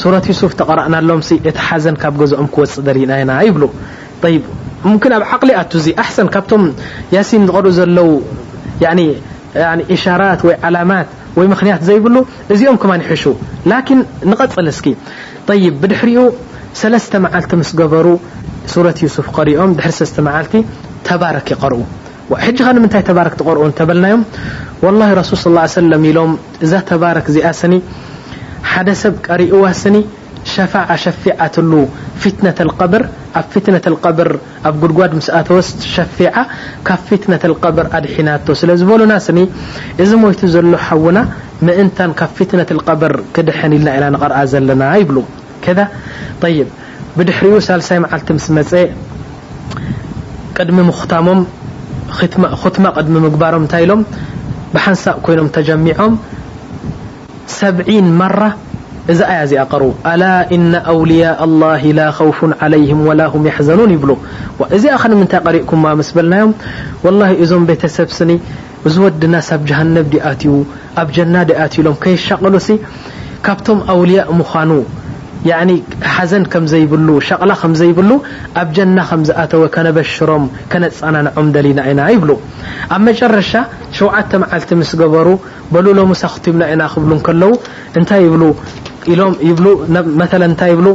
ሱረት ዩሱፍ ተቐረእናሎም እቲ ሓዘን ካብ ገዝኦም ክወፅእ ደሪእና ኢና ይብሉ ይብ ሙምክን ኣብ ዓቕሊ ኣቱ እዚ ኣሕሰን ካብቶም ያሲን ዝቐርኡ ዘለው ኢሻራት ወይ ዓላማት ወይ ምክንያት ዘይብሉ እዚኦም ከማ ይሕሹ ላኪን ንቐፅል እስኪ ይብ ብድሕሪኡ ሰለስተ መዓልቲ ምስ ገበሩ ሱረት ዩሱፍ ቀሪኦም ድሕሪ ሰለስተ መዓልቲ ተባረክ ይቐርኡ ሕጂ ኸ ንምንታይ ተባረክ ትቐርኡ እንተበልናዮም ወላሂ ረሱል ስ ሰለም ኢሎም እዛ ተባረክ እዚኣ ስኒ حد سب قرئ واسني شفع شفعت له فتنة القبر أب فتنة القبر أب قرقواد مسأت وست شفع كفتنة القبر أدحينات سلز بولو ناسني إذا مويت زلو حونا ما أنت كفتنة القبر كدحن إلا إلى نقرأ زلنا عيبلو كذا طيب بدحريو سال سايم على تمسمسي قدم مختامهم ختمة قدم مقبارهم تايلهم بحنساء كوينهم تجمعهم سبعين مرة إذا آية أقروا ألا إن أولياء الله لا خوف عليهم ولا هم يحزنون يبلو. وإذا أخنا من تقريكم ما مسبلنا يوم والله إذن بيتسبسني زودنا سب جهنم دي آتيو أب جنة دي آتيو لهم كي شغلوا سي كابتم أولياء مخانو. ሓዘን ከም ዘይብሉ ሸቕላ ከም ዘይብሉ ኣብ ጀና ከም ዝኣተወ ከነበሽሮም ከነፀናንዖም ደሊና ኢና ይብሉ ኣብ መጨረሻ ሸውዓተ መዓልቲ ምስ ገበሩ በሉ ሎሙሳ ክቲብና ኢና ክብሉ ከለዉ እንታይ ይብሉ ኢሎም ይብሉ መ እንታይ ይብሉ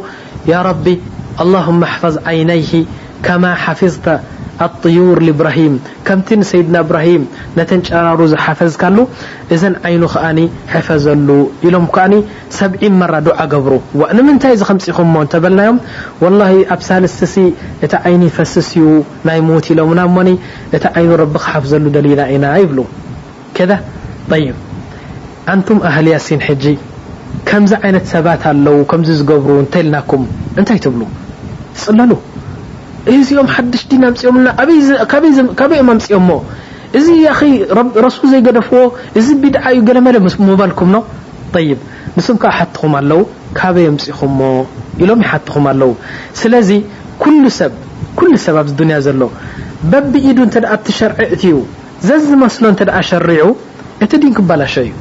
ያ ረቢ ኣللهم احፈظ ዓይነይه ከማ ሓፊظተ الطيور لإبراهيم. كم تن سيدنا إبراهيم؟ نتن شارارو حفز كالو إذن أينو خاني حفزلو يلوم كاني سبعين مرة دعا قبرو. وأنا من تايز خمسي خمون تبلنا يوم. والله أبسال السسي. اتا أيني فسسيو. ناي موتي لو منامني اتا أينو ربك حفزلو دليلا أينا عيبلو. كذا؟ طيب. أنتم أهل ياسين حجي. كم زعينة سبات اللو. كم زيز قبرو. انتلناكم انتي تبلو صلالو. እዚኦም ሓድሽ ዲን ኣምፅኦምና ካበይኦም ኣምፅኦም ሞ እዚ ረሱል ዘይገደፍዎ እዚ ቢድዓ እዩ ገለመለ ምበልኩም ኖ ይብ ንስም ከዓ ሓትኹም ኣለው ካበይ ኣምፅኹም ሞ ኢሎም ይሓትኹም ኣለው ስለዚ ኩሉ ሰብ ኣብዚ ዱንያ ዘሎ በቢኢዱ እንተ ኣብቲ ሸርዒ እትዩ ዘዝመስሎ እንተ ሸሪዑ እቲ ዲን ክበላሸ እዩ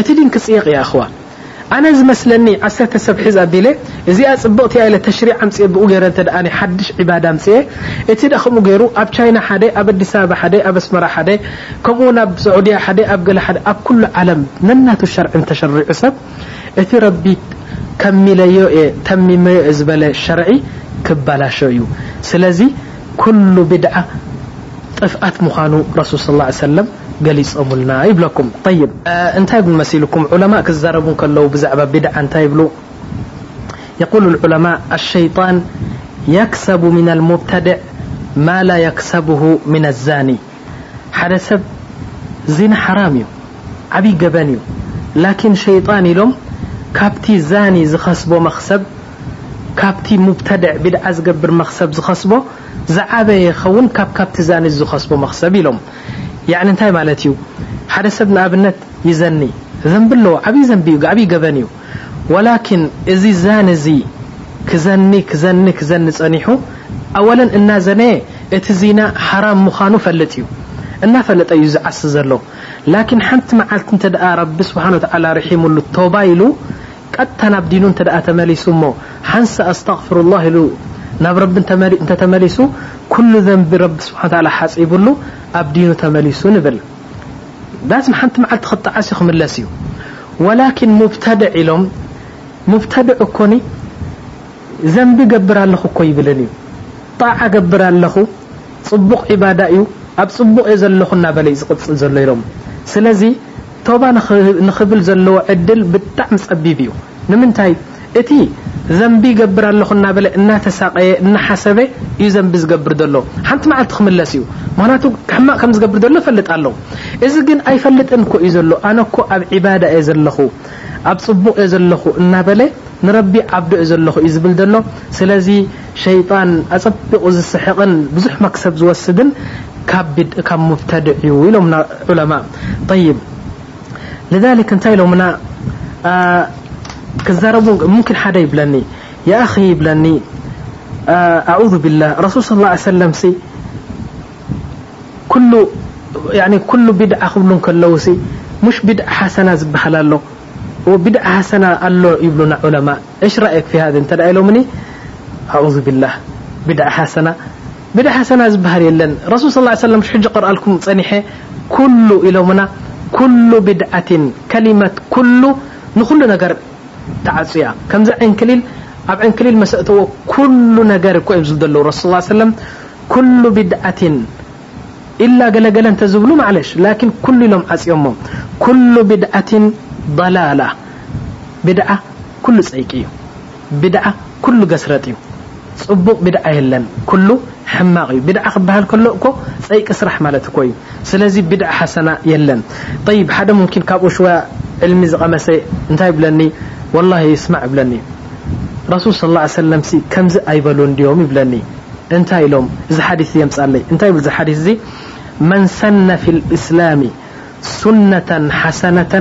እቲ ዲን ክፅየቕ እያ ኣኽዋ ኣነ ዝመስለኒ ዓሰርተ ሰብ ሒዝ ኣቢለ እዚኣ ፅብቕቲ ኢለ ተሽሪዕ ኣምፅአ ብኡ ገይረ እንተ ሓድሽ ዒባዳ ኣምፅአ እቲ ዳ ከምኡ ገይሩ ኣብ ቻይና ሓደ ኣብ ኣዲስ ኣበባ ሓደ ኣብ ኣስመራ ሓደ ከምኡውን ኣብ ስዑድያ ሓደ ኣብ ገለ ሓደ ኣብ ኩሉ ዓለም ነናቱ ሸርዒ እንተሸሪዑ ሰብ እቲ ረቢ ከሚለዮ እየ ተሚመዮ እ ዝበለ ሸርዒ ክበላሾ እዩ። ስለዚ ኩሉ ብድዓ ጥፍኣት ምዃኑ ረሱል ስ ሰለም ገሊፆምልና ይብለኩም ይ እንታይ ብል መሲልኩም ዑለማ ክዛረቡ ከለዉ ብዛዕባ ቢድዓ እንታይ ይብሉ يقول العلماء الشيطان يكسب من المبتدع ما لا يكسبه من الزاني. حد سب زن حرام ي عبي جبن ي لكن شيطان لم كبت زاني زخصب مخسب كبت مبتدع بدع زقبر مخسب زخصب زعب يخون كب كبت زاني زخصب مخسب لم እንታይ ማለት እዩ ሓደ ሰብ ንኣብነት ይዘኒ ዘንቢ ኣለዎ ዓብይ ዘንቢ እዩ ዓብይ ገበን እዩ ወላኪን እዚ ዛን እዚ ክዘኒ ክዘኒ ክዘኒ ፀኒሑ ኣወለን እናዘነየ እቲ ዚና ሓራም ምዃኑ ፈልጥ እዩ እናፈለጠ እዩ ዝዓሲ ዘሎ ላኪን ሓንቲ መዓልቲ እንተ ደኣ ረቢ ስብሓን ወተላ ርሒሙሉ ተባ ኢሉ ቀጥታ ናብ ዲኑ እንተ ደኣ ተመሊሱ እሞ ሓንሳ ኣስተغፍሩላህ ኢሉ ናብ ረቢ እንተተመሊሱ ኩሉ ዘንቢ ረቢ ስብሓ ሓፂቡሉ ኣብ ዲኑ ተመሊሱ ንብል። ዳስም ሓንቲ መዓልቲ ክጠዓሲ ክምለስ እዩ። ወላኪን ሙብተድዕ ኢሎም ሙብተድዕ እኮኒ ዘንቢ ገብር ኣለኹ እኮ ይብልን እዩ። ጣዓ ገብር ኣለኹ። ፅቡቕ ዒባዳ እዩ። ኣብ ፅቡቕ እየ ዘለኹ እናበለ እዩ ዝቕፅል ዘሎ ኢሎም። ስለዚ ቶባ ንኽብል ዘለዎ ዕድል ብጣዕሚ ፀቢብ እዩ። ንምንታይ? እቲ ዘንቢ ገብር ኣለኹ እናበለ እናተሳቀየ እናሓሰበ እዩ ዘንቢ ዝገብር ዘሎ ሓንቲ መዓልቲ ክምለስ እዩ ምክንያቱ ሕማቅ ከም ዝገብር ዘሎ ፈልጥ ኣለዉ እዚ ግን ኣይፈልጥን ኮ እዩ ዘሎ ኣነ ኮ ኣብ ዒባዳ እየ ዘለኹ ኣብ ፅቡቕ እየ ዘለኹ እናበለ ንረቢ ዓብዶ እዩ ዘለኹ እዩ ዝብል ዘሎ ስለዚ ሸይጣን ኣፀቢቑ ዝስሕቕን ብዙሕ መክሰብ ዝወስድን ካብ ሙብተድዕ እዩ ኢሎምና ዑለማ ይብ لذلك እንታይ ኢሎምና كزارب ممكن حدا يبلني. يا أخي يبلني. آه، أعوذ بالله. رسول صلى الله عليه وسلم سي. كل يعني كل بدعة خبنون كلوسي مش بدعة حسنة زبحلا له وبدعة حسنة الله يبلون علماء. إيش رأيك في هذا؟ أنت رأي مني؟ أعوذ بالله. بدعة حسنة. بدعة حسنة زبحر يلن. رسول صلى الله عليه وسلم شو جقر لكم صنيحة. كل إلومنا كل بدعة. كلمة كل. نخلنا قرب ተዓፅያ ከምዚ ዕንክሊል ኣብ ዕንክሊል መሰእተዎ ኩሉ ነገር እኮ እዮም ዘለዎ ረሱ ሰለም። ኩሉ ብድዓትን ኢላ ገለገለ እንተዝብሉ ማለሽ ላኪን ኩሉ ኢሎም ዓፅኦሞ ኩሉ ብድዓትን ضላላ ብድዓ ኩሉ ፀይቂ እዩ። ብድዓ ኩሉ ገስረጥ እዩ። ፅቡቕ ብድዓ የለን። ኩሉ ሕማቕ እዩ። ብድዓ ክበሃል ከሎ እኮ ፀይቂ ስራሕ ማለት እኮ እዩ። ስለዚ ብድዓ ሓሰና የለን። ይብ ሓደ ሙምኪን ካብኡ ሽዋ ዕልሚ ዝቐመሰ እንታይ ይብለኒ? ወላሂ ይስማዕ ይብለኒ ረሱል صلى الله عليه وسلم ሲ ከምዚ ኣይበሉ እንዲዮም ይብለኒ እንታይ ኢሎም እዚ ሓዲስ የምፃለይ እንታይ ይብል እዚ ሓዲስ እዚ መን ሰነ في الإسلام سنة حسنة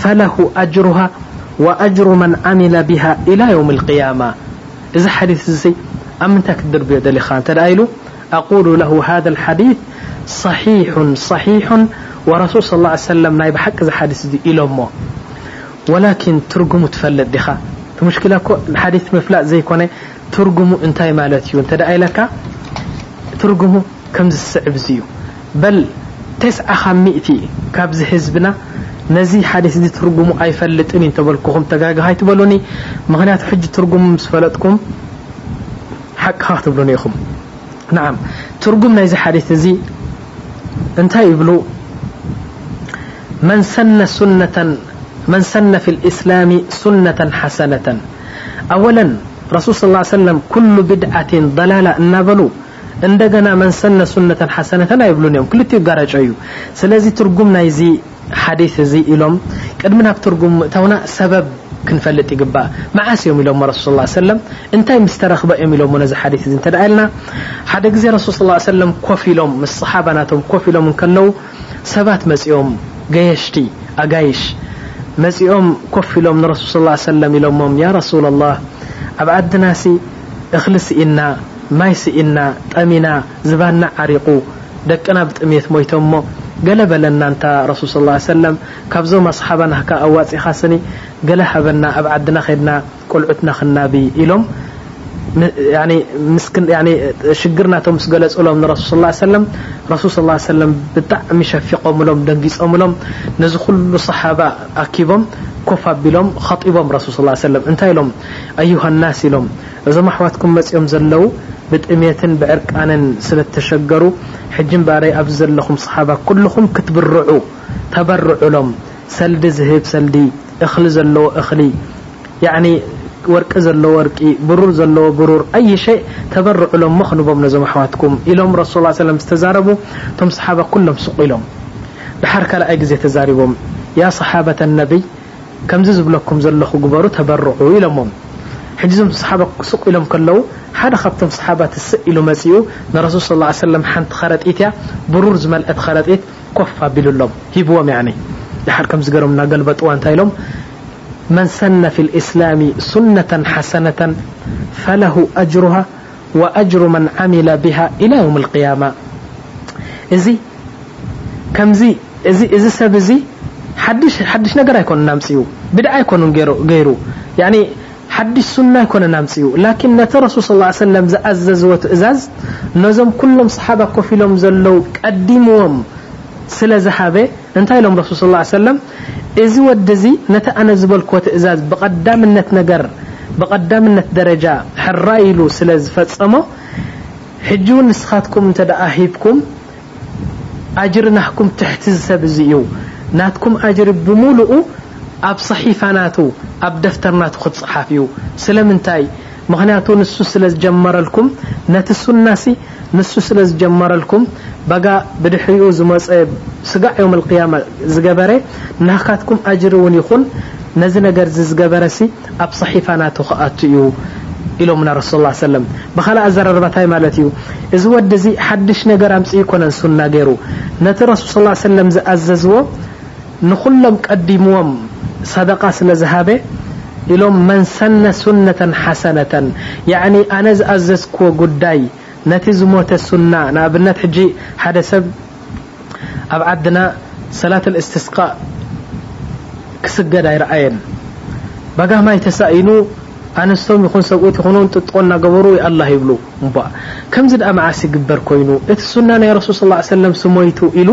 فله أجرها وأجر من عمل بها إلى يوم القيامة إذا حديث زي أمنتك درب يد لخان تدايلو أقول له هذا الحديث صحيح صحيح ورسول صلى الله عليه وسلم نايب حق إذا حديث دي ወላኪን ትርጉሙ ትፈለጥ ዲኻ? ቲሙሽኪላ ሓዲት ምፍላእ ዘይኮነ ትርጉሙ እንታይ ማለት እዩ? እንተ ኢለካ ትርጉሙ ከም ዝስዕብ ዚ እዩ። በል ተስዓኻ ሚእቲ ካብዚ ህዝብና ነዚ ሓዲት ዚ ትርጉሙ ኣይፈልጥን እንተበልክኹም ተጋግኻይ ትበሉኒ? ምክንያቱ ሕጂ ትርጉሙ ምስ ፈለጥኩም ሓቅኻ ክትብሉኒ ኢኹም ንዓ ትርጉም ናይዚ ሓዲት እዚ እንታይ ይብሉ? መን ሰነ ሱነة من سن في الإسلام سنة حسنة أولا رسول صلى الله عليه وسلم كل بدعة ضلالة እናበሉ እንደገና من سن سنة حسنة ኣይብሉን እዮም ክልትኡ ጋራጮ እዩ ስለዚ ትርጉም ናይዚ ሓዲث እዚ ኢሎም ቅድሚ ናብ ትርጉም ምእታውና ሰበብ ክንፈልጥ ይግባእ መዓስ እዮም ኢሎሞ ረሱል ስ ሰለም እንታይ ምስ ተረክበ እዮም ኢሎሞ ነዚ ሓዲት እዚ እንተደኣ ኢልና ሓደ ግዜ ረሱል ስ ሰለም ኮፍ ኢሎም ምስ ሰሓባ ናቶም ኮፍ ኢሎም ከለው ሰባት መፅኦም ገየሽቲ ኣጋይሽ መፂኦም ኮፍ ኢሎም ንረሱል ስ ሰለም ኢሎሞም ያ ረሱላ الላህ ኣብ ዓድናሲ እኽሊ ስኢና ማይ ስኢና ጠሚና ዝባና ዓሪቁ ደቅና ብጥሜት ሞይቶም ሞ ገለ በለና እንታ ረሱል ላ ሰለም ካብዞም ኣስሓባ ናካ ኣዋፂኻ ስኒ ገለ ሃበና ኣብ ዓድና ከድና ቆልዑትና ክናቢ ኢሎም يعني, يعني شقرنا تم سقلة لهم رسول صلى الله عليه وسلم. رسول صلى الله عليه وسلم بتعم شفقهم لهم دنقيس لهم. نزخل الصحابة أكيبهم كفى بلهم خطيبهم رسول صلى الله عليه وسلم. انت لهم. أيها الناس لهم. إذا ما حواتكم بس يوم زلوا بتأميتين بعرق أنا سلت تشجروا حجم باري أبزل لهم صحابة كلهم كتبرعوا. تبرعوا سلد ذهب سلدي. يعني ورق زل ورق برور زل برور أي شيء تبرع لهم مخ نبوم نزم حواتكم إلهم رسول الله صلى الله عليه وسلم استزاربوا ثم صحابة كلهم سق لهم بحركة لا أجزي تزاربهم. يا صحابة النبي كم زب لكم زل خبروا تبرعوا إلهم. حجزم صحابة سق لهم كلوا حدا خبتم صحابة السئل مسيو نرسول صلى الله عليه وسلم حنت خرت إتيا برور زمل أتخرت إت كفى بلو هبوهم يعني لحركم زجرم ناقل بتوان تايلهم. من سن في الإسلام سنة حسنة فله أجرها وأجر من عمل بها إلى يوم القيامة. إزي؟ كم زي إزي إزي؟ سبزي حدش حدش نقرأ يكون نامسيو. بدا يكون غيرو يعني حدش سنة يكون نامسيو. لكن نترسو صلى الله عليه وسلم زأزز وتأزز نظم كلهم صحابة كفلهم زلو قديموهم سلا زهابي እንታይ ኢሎም ረሱል صى ه ሰለም እዚ ወዲ ዚ ነቲ ኣነ ዝበልክዎ ትእዛዝ ብቐዳምነት ነገር ብቐዳምነት ደረጃ ሕራ ኢሉ ስለ ዝፈፀሞ ሕጂ እውን ንስኻትኩም እንተ ደኣ ሂብኩም ኣጅሪ ናህኩም ትሕቲ ዝሰብ እዚ እዩ ናትኩም ኣጅሪ ብሙሉኡ ኣብ صሒፋናቱ ኣብ ደፍተርናቱ ክትፅሓፍ እዩ ስለምንታይ ምክንያቱ ንሱ ስለ ዝጀመረልኩም ነቲ ሱናሲ ንሱ ስለ ዝጀመረልኩም በጋ ብድሕሪኡ ዝመፀ ስጋዕ ዮም القያማ ዝገበረ ናካትኩም ኣጅር እውን ይኹን ነዚ ነገር ዝገበረ ሲ ኣብ صሒፋ ናቱ ክኣቱ እዩ ኢሎምና ረሱ ስ ለም። ብካልእ ኣዘራርባታይ ማለት እዩ። እዚ ወዲ ዚ ሓድሽ ነገር ኣምፅ ይኮነን ሱና ገይሩ። ነቲ ረሱል ስ ሰለም ዝኣዘዝዎ ንኩሎም ቀዲምዎም ሰደቃ ስለ ዝሃበ ኢሎም መን ሰነ ሱነة ሓሰነة ኣነ ዝኣዘዝክዎ ጉዳይ ነቲ ዝሞተ ሱና ንኣብነት ሕጂ ሓደ ሰብ ኣብ ዓድና ሰላት እስትስቃ ክስገድ ኣይረአየን በጋማይ ተሳኢኑ ኣነስቶም ይኹን ሰብኡት ይኹኑ ጥጥቆ እናገበሩ ኣላ ይብሉ እሞ ከምዚ ደኣ መዓስ ይግበር ኮይኑ እቲ ሱና ናይ ረሱል ስ ሰለም ስሞይቱ ኢሉ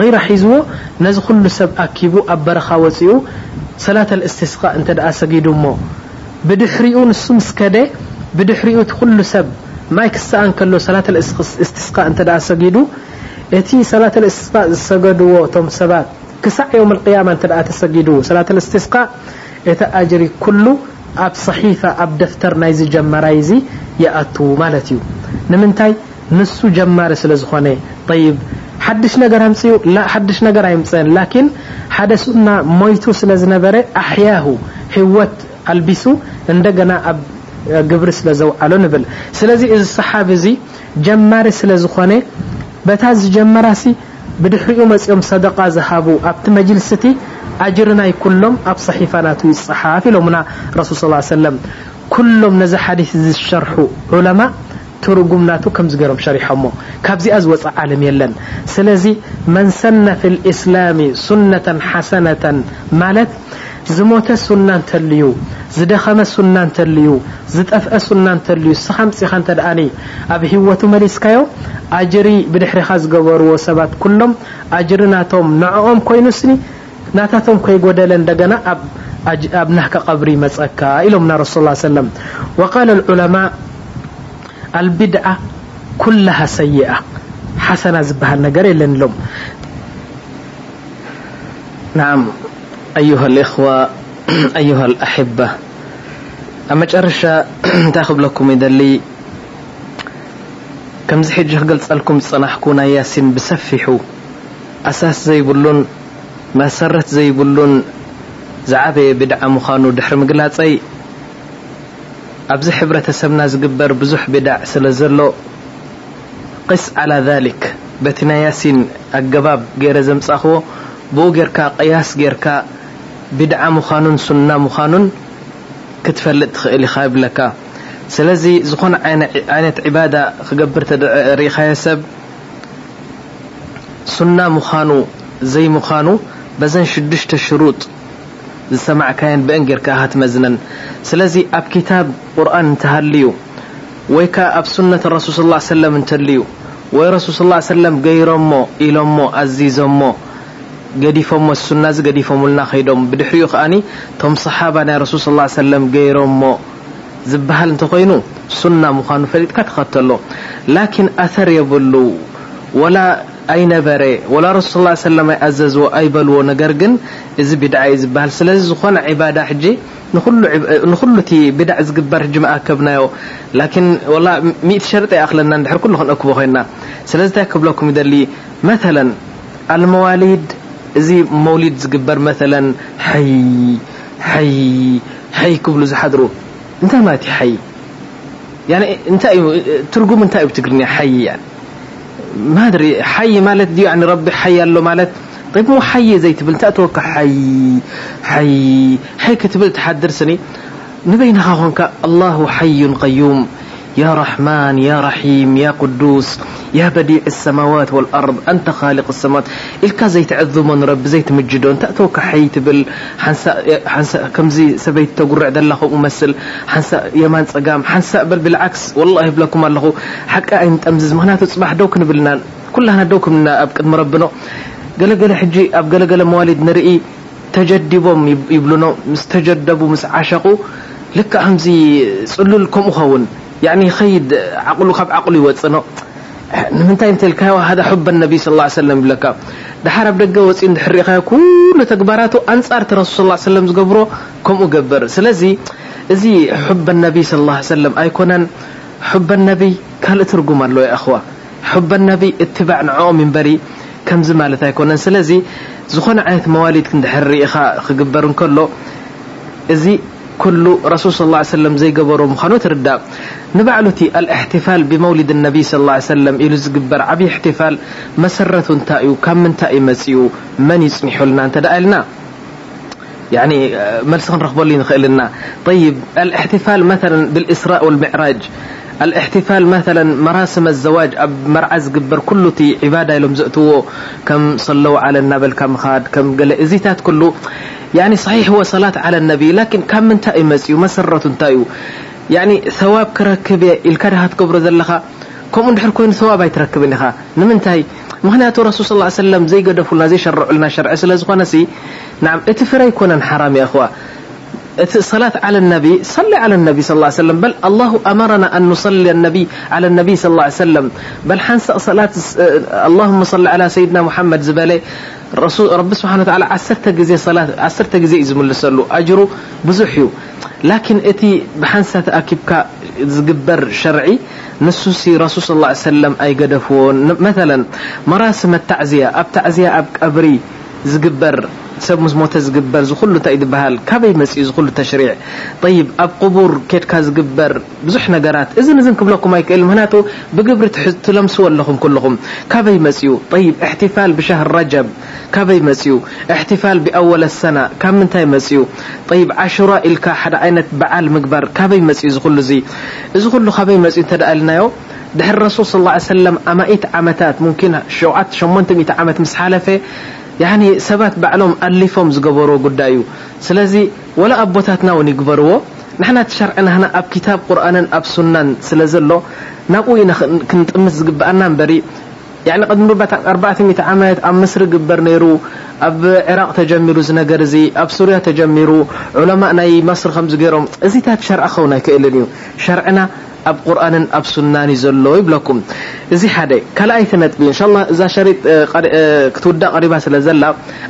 غይራ ሒዝዎ ነዚ ኩሉ ሰብ ኣኪቡ ኣብ በረኻ ወፂኡ ሰላት እስትስቃ እንተ ደኣ ሰጊዱ እሞ ብድሕሪኡ ንሱ ምስከደ ብድሕሪኡ እቲ ኩሉ ሰብ ማይ ክሰኣን ከሎ ሰላት እስትስቃ እተ ሰጊዱ እቲ ሰላት እስትስቃ ዝሰገድዎ እቶም ሰባት ክሳዕ ዮም ቅያማ እተ ተሰጊዱ። ሰላት እስትስቃ እቲ ኣጅሪ ኩሉ ኣብ صሒፋ ኣብ ደፍተር ናይዚ ጀመራይ ዚ ይኣትዉ ማለት እዩ። ንምንታይ? ንሱ ጀማሪ ስለ ዝኾነ። ይብ ሓድሽ ነገር ምፅኡ ሓድሽ ነገር ኣይምፅን ላኪን ሓደ ሱና ሞይቱ ስለ ዝነበረ ኣሕያሁ ህወት ኣልቢሱ እንደገና ኣብ ግብሪ ስለ ዘውዓሎ ንብል። ስለዚ እዚ ሰሓብ እዚ ጀማሪ ስለ ዝኾነ በታ ዝጀመራሲ ብድሕሪኡ መፅኦም ሰደቃ ዝሃቡ ኣብቲ መጅልስ እቲ ኣጅር ናይ ኩሎም ኣብ صሒፋናቱ ይፅሓፍ ኢሎምና ረሱል ص ሰለም ኩሎም ነዚ ሓዲث ዝሸርሑ ዑለማ ትርጉምናቱ ከምዝገሮም ሸሪሖሞ ካብዚኣ ዝወፅ ዓለም የለን። ስለዚ መን ሰነ ፊ ልእስላም ሱነة ሓሰነة ማለት ዝሞተ ሱና እንተልዩ ዝደኸመ ሱና እንተልዩ ዝጠፍአ ሱና እንተልዩ ስኻ ምፅኻ እንተ ደኣኒ ኣብ ሂወቱ መሊስካዮ ኣጅሪ ብድሕሪኻ ዝገበርዎ ሰባት ኩሎም ኣጅሪ ናቶም ንዕኦም ኮይኑ ስኒ ናታቶም ከይጎደለ እንደገና ኣብ ናህካ ቀብሪ መፀካ ኢሎምና ረሱ ሰለም وቃል ዑለማء አልቢድዓ ኩላሃ ሰይኣ ሓሰና ዝበሃል ነገር የለን ኢሎም። أيه الإخوة أيه الأحبة ኣብ መጨረሻ እንታይ ክብለኩም ይደሊ ከምዚ ሕጂ ክገልፀልኩም ዝፀናሕኩ ናይ ያሲን ብሰፊሑ ኣሳስ ዘይብሉን መሰረት ዘይብሉን ዝዓበየ ብድዓ ምዃኑ ድሕሪ ምግላፀይ ኣብዚ ሕብረተሰብና ዝግበር ብዙሕ ብዳዕ ስለ ዘሎ ቅስ على ذሊክ በቲ ናይ ያሲን ኣገባብ ገይረ ዘምፃኽዎ ብኡ ጌርካ ቅያስ ጌርካ ብድዓ ምዃኑን ሱና ምዃኑን ክትፈልጥ ትኽእል ኢኻ ይብለካ። ስለዚ ዝኾነ ዓይነት ዒባዳ ክገብር ርኢኻየ ሰብ ሱና ምዃኑ ዘይ ምዃኑ በዘን ሽዱሽተ ሽሩጥ ዝሰማዕካየን ብአን ጌርካ ሃትመዝነን። ስለዚ ኣብ ክታብ ቁርኣን እንተሃልዩ ወይ ከዓ ኣብ ሱነት ረሱል ስ ሰለም እንተልዩ ወይ ረሱል ስ ሰለም ገይሮሞ ኢሎሞ ኣዚዞሞ ገዲፎሞ ሱና ዚ ገዲፎምልና ከይዶም ብድሕሪኡ ከዓኒ ቶም صሓባ ናይ ረሱል ስ ሰለም ገይሮሞ ዝበሃል እንተኮይኑ ሱና ምዃኑ ፈሊጥካ ተኸተሎ። ላኪን ኣተር የብሉ ወላ ኣይነበረ ወላ ረሱል ስ ሰለም ኣይኣዘዝዎ ኣይበልዎ ነገር ግን እዚ ብድዓ እዩ ዝበሃል። ስለዚ ዝኾነ ዒባዳ ሕጂ ንኩሉ እቲ ብዳዕ ዝግበር ሕጂ መኣከብናዮ። ላኪን ወላ ሚእቲ ሸርጢ ይኣክለና ንድሕር ኩሉ ክንእክቦ ኮይና ስለዚ እንታይ ክብለኩም ይደሊ? መثላ ኣልመዋሊድ እዚ መውሊድ ዝግበር መثل ይ ክብሉ ዝሓድሩ እንታይ ማለት ዩ ይ ትርጉም እንታይ እዩ ትግርኛ ይ ማድሪ ሓይ ማለት ድ ረቢ ሓይ ኣሎ ማለት ሞ ሓየ ዘይትብል እንታይ ተወካ ይ ክትብል ተሓድር ስኒ ንበይንኻ ኮንካ ላه ሓዩ ቀዩም يا رحمن يا رحيم يا قدوس يا بديع السماوات والأرض أنت خالق السماوات إلكا زي تعذمون رب زي تمجدون تأتوك حي تبل حنسا حنسا كم زي سبيت تقرع دلخو ممثل حنسا يمان صقام حنسا بل بالعكس والله بلكم الله حقا انت أمزز مهنات تصبح دوك نبلنا كلها دوك من أبقد مربنا ገለገለ ሕጂ ኣብ ገለገለ መዋሊድ ንርኢ ተጀዲቦም ይብሉኖ ምስ ተጀደቡ ምስ ዓሸቁ ልካ ከምዚ ፅሉል ከምኡ ኸውን ከይድ ዓቕሉ ካብ ዓቕሉ ይወፅኖ ንምንታይ እንተልካዮ ሃ ሕበ ነቢ ስ ሰለም ይብለካ? ድሓር ኣብ ደገ ወፂኡ ድሕሪኢኻዮ ኩሉ ተግባራቱ ኣንፃር ቲ ረሱል ስ ሰለም ዝገብሮ ከምኡ ገብር ስለዚ እዚ ሕበ ነቢ ስ ሰለም ኣይኮነን። ሕበ ነቢይ ካልእ ትርጉም ኣለዎ ኣኽዋ ሕበ ነቢይ እትባዕ ንዕኦም ይንበሪ ከምዚ ማለት ኣይኮነን። ስለዚ ዝኾነ ዓይነት መዋሊድ ድሕር ርኢኻ ክግበር እንከሎ እዚ كل رسول صلى الله عليه وسلم زي قبر مخانو ترد. نبعلتي الاحتفال بمولد النبي صلى الله عليه وسلم. إلو زقبر عبي احتفال مسرة تائي وكم من تائي مسيو؟ من يسمح لنا؟ أنت دائلنا يعني آه، ما لسخن رخبولي لنا. طيب الاحتفال مثلا بالإسراء والمعراج. الاحتفال مثلا مراسم الزواج أب مرعز قبر كل عبادة لهم كم صلوا على النبل كم خاد كم قال إزيتات كله. يعني صحيح هو صلاة على النبي لكن كم من تأي مسيو مسرة تأيو يعني ثواب كركب الكره تقبر ذلها كم نحر كوين ثواب يتركب إنها. نمنتهي. مهنيات رسول صلى الله عليه وسلم زي قدفلنا زي شرع لنا شرع سلازقنا سي نعم اتفري كون حرام يا أخوة صلاة على النبي صلي على النبي صلى الله عليه وسلم. بل الله أمرنا أن نصلي النبي على النبي صلى الله عليه وسلم. بل حنس صلاة اللهم صل على سيدنا محمد زبالي رسول رب سبحانه وتعالى عسرت جزي صلاة عسرت جزي إزم لسلو أجره بزحيو لكن إتي بحنسة أكبك زقبر شرعي. نسوسي رسول صلى الله عليه وسلم أي قدفون. مثلا مراسم ሰብ ምስ ሞተ ዝግበር ዝኩሉ እንታይ ዝበሃል ካበይ መፅኡ ዝኩሉ ተሽሪዕ ይብ ኣብ ቁቡር ኬድካ ዝግበር ብዙሕ ነገራት እዝን እዝን ክብለኩም ኣይክእል ምክንያቱ ብግብሪ ትለምስዎ ኣለኹም ኩልኹም ካበይ መፅኡ ይብ እሕትፋል ብሻህር ረጀብ ካበይ መፅኡ እሕትፋል ብኣወለ ሰና ካብ ምንታይ መፅኡ ይብ ዓሽራ ኢልካ ሓደ ዓይነት በዓል ምግባር ካበይ መፅኡ ዝኩሉ እዚ እዚ ኩሉ ካበይ መፅኡ እተ ኢልናዮ ድሕሪ ረሱል ስ ሰለም ኣማኢት ዓመታት ሙን ሸ 8 ዓመት ምስ ሓለፈ ሰባት ባዕሎም ኣሊፎም ዝገበርዎ ጉዳይ እዩ። ስለዚ ወላ ኣቦታትና እውን ይግበርዎ። ንሕና ተሸርዕና ህና ኣብ ክታብ ቁርኣንን ኣብ ሱናን ስለ ዘሎ ናብኡ ክንጥምስ ዝግብኣና እምበሪ ቅድሚ 400 ዓመት ኣብ ምስሪ ግበር ነይሩ ኣብ ዕራቅ ተጀሚሩ እዚ ነገር እዚ ኣብ ሱርያ ተጀሚሩ ዑለማ ናይ መስሪ ከምዚ ገይሮም። እዚታት ሸርዓ ክኸውን ኣይክእልን እዩ። ሸርዕና ኣብ ቁርኣንን ኣብ ሱናን እዩ ዘሎ ይብለኩም። እዚ ሓደ ካልኣይቲ ነጥቢ እንሻ እዛ ሸሪጥ ክትውዳእ ቀሪባ ስለ ዘላ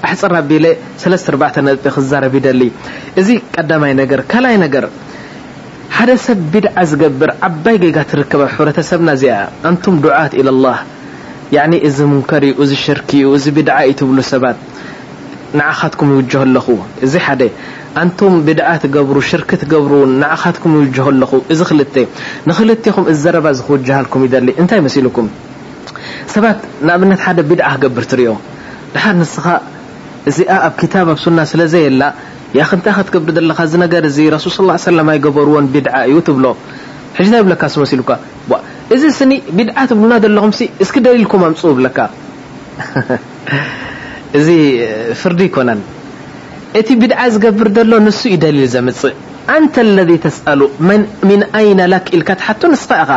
ኣሕፅር ኣቢለ ሰለስተ ኣርባዕተ ነጥቢ ክዛረብ ይደሊ። እዚ ቀዳማይ ነገር ካልኣይ ነገር ሓደ ሰብ ቢድዓ ዝገብር ዓባይ ገይጋ ትርከብ ኣብ ሕብረተሰብና እዚኣ። ኣንቱም ዱዓት ኢላ ላህ ያኒ እዚ ሙንከር እዩ እዚ ሽርኪ እዩ እዚ ቢድዓ እዩ ትብሉ ሰባት። ንዓኻትኩም ይውጅሁ ኣለኹ። እዚ ሓደ ኣንቱም ብድዓ ትገብሩ ሽርክ ትገብሩ ንዓኻትኩም ይውጅሁ ኣለኹ። እዚ ክልተ ንክልቴኹም እዚ ዘረባ እዚ ክውጅሃልኩም ይደሊ። እንታይ መሲልኩም? ሰባት ንኣብነት ሓደ ቢድዓ ክገብር ትሪኦ ድሓር ንስኻ እዚኣ ኣብ ክታብ ኣብ ሱና ስለ ዘየላ ያ ክንታይ ክትገብር ዘለካ እዚ ነገር እዚ ረሱል ስ ሰለም ኣይገበርዎን ቢድዓ እዩ ትብሎ። ሕጂ እንታይ ይብለካ ስ መሲሉካ እዚ ስኒ ቢድዓ ትብሉና ዘለኹም እስኪ ደሊልኩም ኣምፁ ብለካ። እዚ ፍርዲ ይኮነን እቲ ብድዓ ዝገብር ዘሎ ንሱ እዩ ደሊል ዘምፅእ ኣንተ ለذ ተስኣሉ ምን ኣይነ ላክ ኢልካ ትሓቱ ንስኻ ኢኻ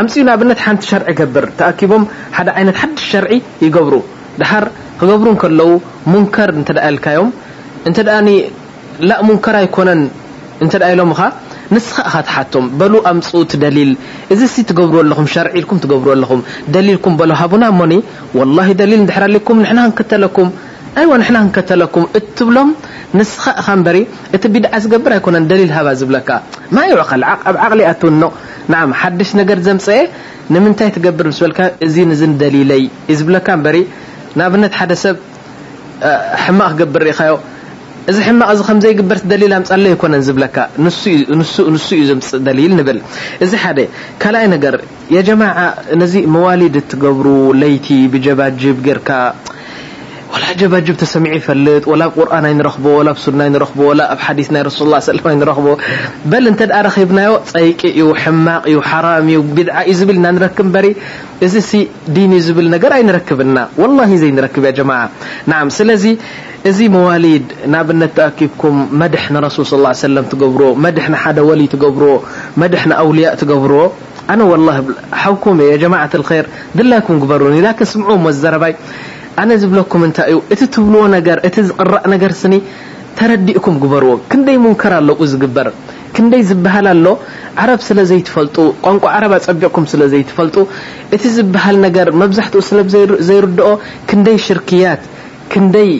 ኣምፅኡ ንኣብነት ሓንቲ ሸርዒ ገብር ተኣኪቦም ሓደ ዓይነት ሓድሽ ሸርዒ ይገብሩ ድሓር ክገብሩ ከለዉ ሙንከር እንተ ኢልካዮም እንተ ላ ሙንከር ኣይኮነን እንተ ኢሎም ኻ ንስኻ ኢኻ ትሓቶም በሉ ኣምፅኡ ቲ ደሊል እዚ ሲ ትገብርዎ ኣለኹም ሸርዒ ኢልኩም ትገብርዎ ኣለኹም ደሊልኩም በሎ ሃቡና እሞኒ ወላሂ ደሊል እንድሕር ኣለኩም ንሕና ክንክተለኩም ኣይዎ ንሕና ክንከተለኩም እትብሎም ንስኻ ኢኻ ንበሪ እቲ ቢድዓ ዝገብር ኣይኮነን ደሊል ሃባ ዝብለካ ማ ይውዕኸል ኣብ ዓቕሊ ኣትውኖ ንዓ ሓድሽ ነገር ዘምፅአ ንምንታይ ትገብር ምስ በልካ እዚ ንዝን ደሊለይ እዩ ዝብለካ እበሪ ንኣብነት ሓደ ሰብ ሕማቕ ክገብር ርኢኻዮ እዚ ሕማቕ እዚ ከምዘይግበር ደሊል ኣምፃለ ይኮነን ዝብለካ ንሱ እዩ ዘምፅእ ደሊል ንብል እዚ ሓደ ካልኣይ ነገር የጀማዓ ነዚ መዋሊድ እትገብሩ ለይቲ ብጀባጅብ ጌርካ ولا جباجب تسمع يفلت ولا قرآن ينرخبه ولا بسنة ينرخبه ولا بحديث نبي رسول الله صلى الله عليه وسلم ينرخبه بل أنت أرخبنا يو صيق يو حماق يو حرام يو بدعة يزبلنا نركب بري. إذا سي دين يزبل نجر أي نركبنا والله زي نركب يا جماعة. نعم سلزي إزي مواليد نابنا تأكيبكم مدحنا رسول صلى الله عليه وسلم تقبرو مدحنا حدا ولي تقبرو مدحنا أولياء تقبرو. أنا والله حوكم يا جماعة الخير دلاكم قبروني لكن سمعوا مزرباي ኣነ ዝብለኩም እንታይ እዩ እቲ ትብልዎ ነገር እቲ ዝቕራእ ነገር ስኒ ተረዲእኩም ግበርዎ ክንደይ ሙንከር ኣለኡ ዝግበር ክንደይ ዝበሃል ኣሎ ዓረብ ስለ ዘይትፈልጡ ቋንቋ ዓረብ ኣፀቢዕኩም ስለ ዘይትፈልጡ እቲ ዝበሃል ነገር መብዛሕትኡ ስለ ዘይርድኦ ክንደይ ሽርክያት ክንደይ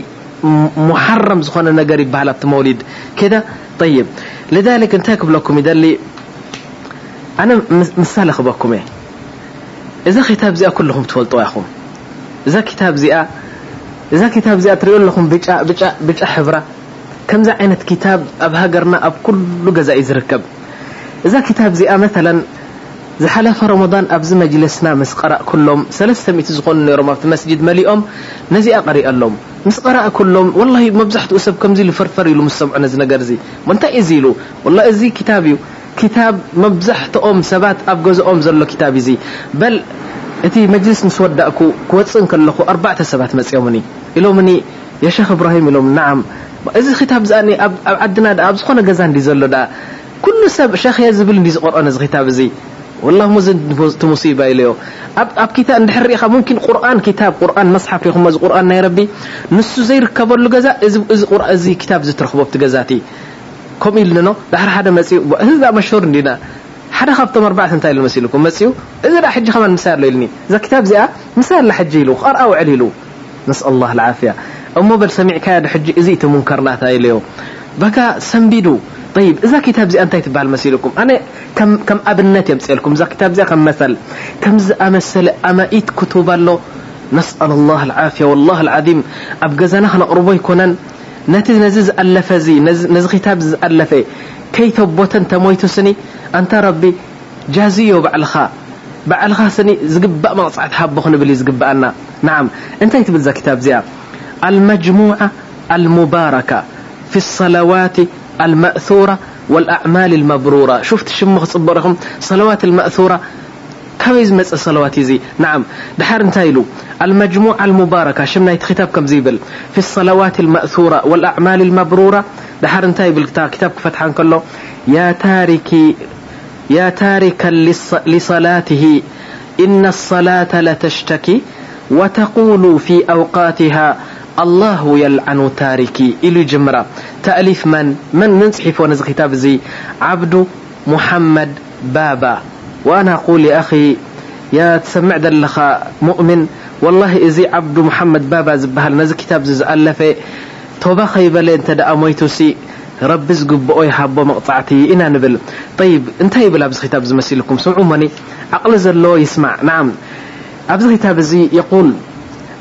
محرم ዝኾነ ነገር ይበሃል ኣብቲ መውሊድ كده طيب لذلك እንታይ ክብለኩም ይደሊ ኣነ ምሳሌ ክበኩም እየ እዛ ክታብ እዚኣ ኩልኹም ትፈልጥዋ ኢኹም እዛ ታብ እዚኣ እዛ ታብ እዚኣ ትሪኦ ኣለኹም ብጫ ሕብራ ከምዛ ዓይነት ታብ ኣብ ሃገርና ኣብ ኩሉ ገዛ እዩ ዝርከብ እዛ ታብ እዚኣ መላ ዝሓለፈ ረመضን ኣብዚ መጅልስና ምስ ቀራእ ኩሎም 300 ዝኾኑ ነሮም ኣብቲ መስጅድ መሊኦም ነዚኣ ቀሪአሎም ምስ ቀራእ ኩሎም ወላ መብዛሕትኡ ሰብ ከምዚ ኢሉ ፈርፈር ኢሉ ምስ ሰምዑ ነዚ ነገር ዚ እንታይ እዚ ኢሉ ወላ እዚ ታብ እዩ ታብ መብዛሕትኦም ሰባት ኣብ ገዝኦም ዘሎ ታብ እዚ በል እቲ መጅልስ ምስ ወዳእኩ ክወፅእ ከለኹ ኣርባዕተ ሰባት መፅኦምኒ ኢሎምኒ የሸክ እብራሂም ኢሎም ንዓም እዚ ክታብ ኣ ኣብ ዓድና ኣብ ዝኾነ ገዛ እንዲ ዘሎ ዳ ኩሉ ሰብ ሸክ እየ ዝብል እንዲ ዝቆርኦ ነዚ ክታብ እዚ። ወላ ሞዚ ቲ ሙሲባ ኢለዮ። ኣብ ታ እንድሕር ሪኢኻ ሙምኪን ቁርን ታብ ቁርን መስሓፍ ሪኹሞ ዚ ቁርን ናይ ረቢ ንሱ ዘይርከበሉ ገዛ እዚ ክታብ ዝትረኽቦብቲ ገዛእቲ ከምኡ ኢሉኖ ዳሕሪ ሓደ መፅኡ ህዛ መሽሁር እንዲና ሓደ ካብቶም ኣርባዕተ እንታይ ኢሉ መሲሉ ኩም መፅኡ እዚ ዳ ሕጂ ከማ ምሳይ ኣሎ ኢልኒ እዛ ክታብ እዚኣ ምሳይ ላ ሕጂ ኢሉ ቀርአ ውዕል ኢሉ ነስأ الله العافية እሞ በል ሰሚዕካያ ድሕጂ እዚ እቲ ሙንከር ናታ ኢለዮ በካ ሰንቢዱ طيب እዛ كታብ እዚኣ እንታይ ትበሃል መሲልኩም ኣነ ከም ኣብነት የምፅልኩም እዛ كታብ እዚኣ ከም መሰል ከምዝኣመሰለ ኣማኢት كቱብ ኣሎ ነስأل الله العافية والله العظيም ኣብ ገዛና ክነቕርቦ ይኮነን ነቲ ነዚ ዝኣለፈ ዚ ነዚ ክታብ ዝኣለፈ ከይተቦተን ተሞይቱ ስኒ እንተ ረቢ ጃዝዮ ባዕልኻ ባዕልኻ ስኒ ዝግባእ መቕፅዕት ሃቦ ክንብል እዩ ዝግብኣና ንዓም እንታይ ትብል ዛ ክታብ እዚኣ المجموعة المباركة في الصلوات المأثورة والأعمال المبرورة شفت شم ክፅበረኹም ሰለዋት المأثورة كبيز مس الصلوات زي نعم دحر انتايلو المجموعة المباركة شمنا كتاب كم زي بل في الصلوات المأثورة والأعمال المبرورة دحر انتاي كتاب كتابك فتحا كله يا تاركي يا تاركا لصلاته إن الصلاة لتشتكي وتقول في أوقاتها الله يلعن تاركي إلي جمرة تأليف من من ننسحف ونزغ كتاب زي عبد محمد بابا وأنا أقول يا أخي يا تسمع دلخ مؤمن والله إزي عبد محمد بابا زبهل نز كتاب زز ألف توبة خيبة لأنت دا أميتوسي رب زقب أوي حبو مقطعتي إنا نبل. طيب انت هي بلا بز كتاب زمسي لكم سمعوا مني عقل زلو يسمع. نعم. أبز كتاب زي يقول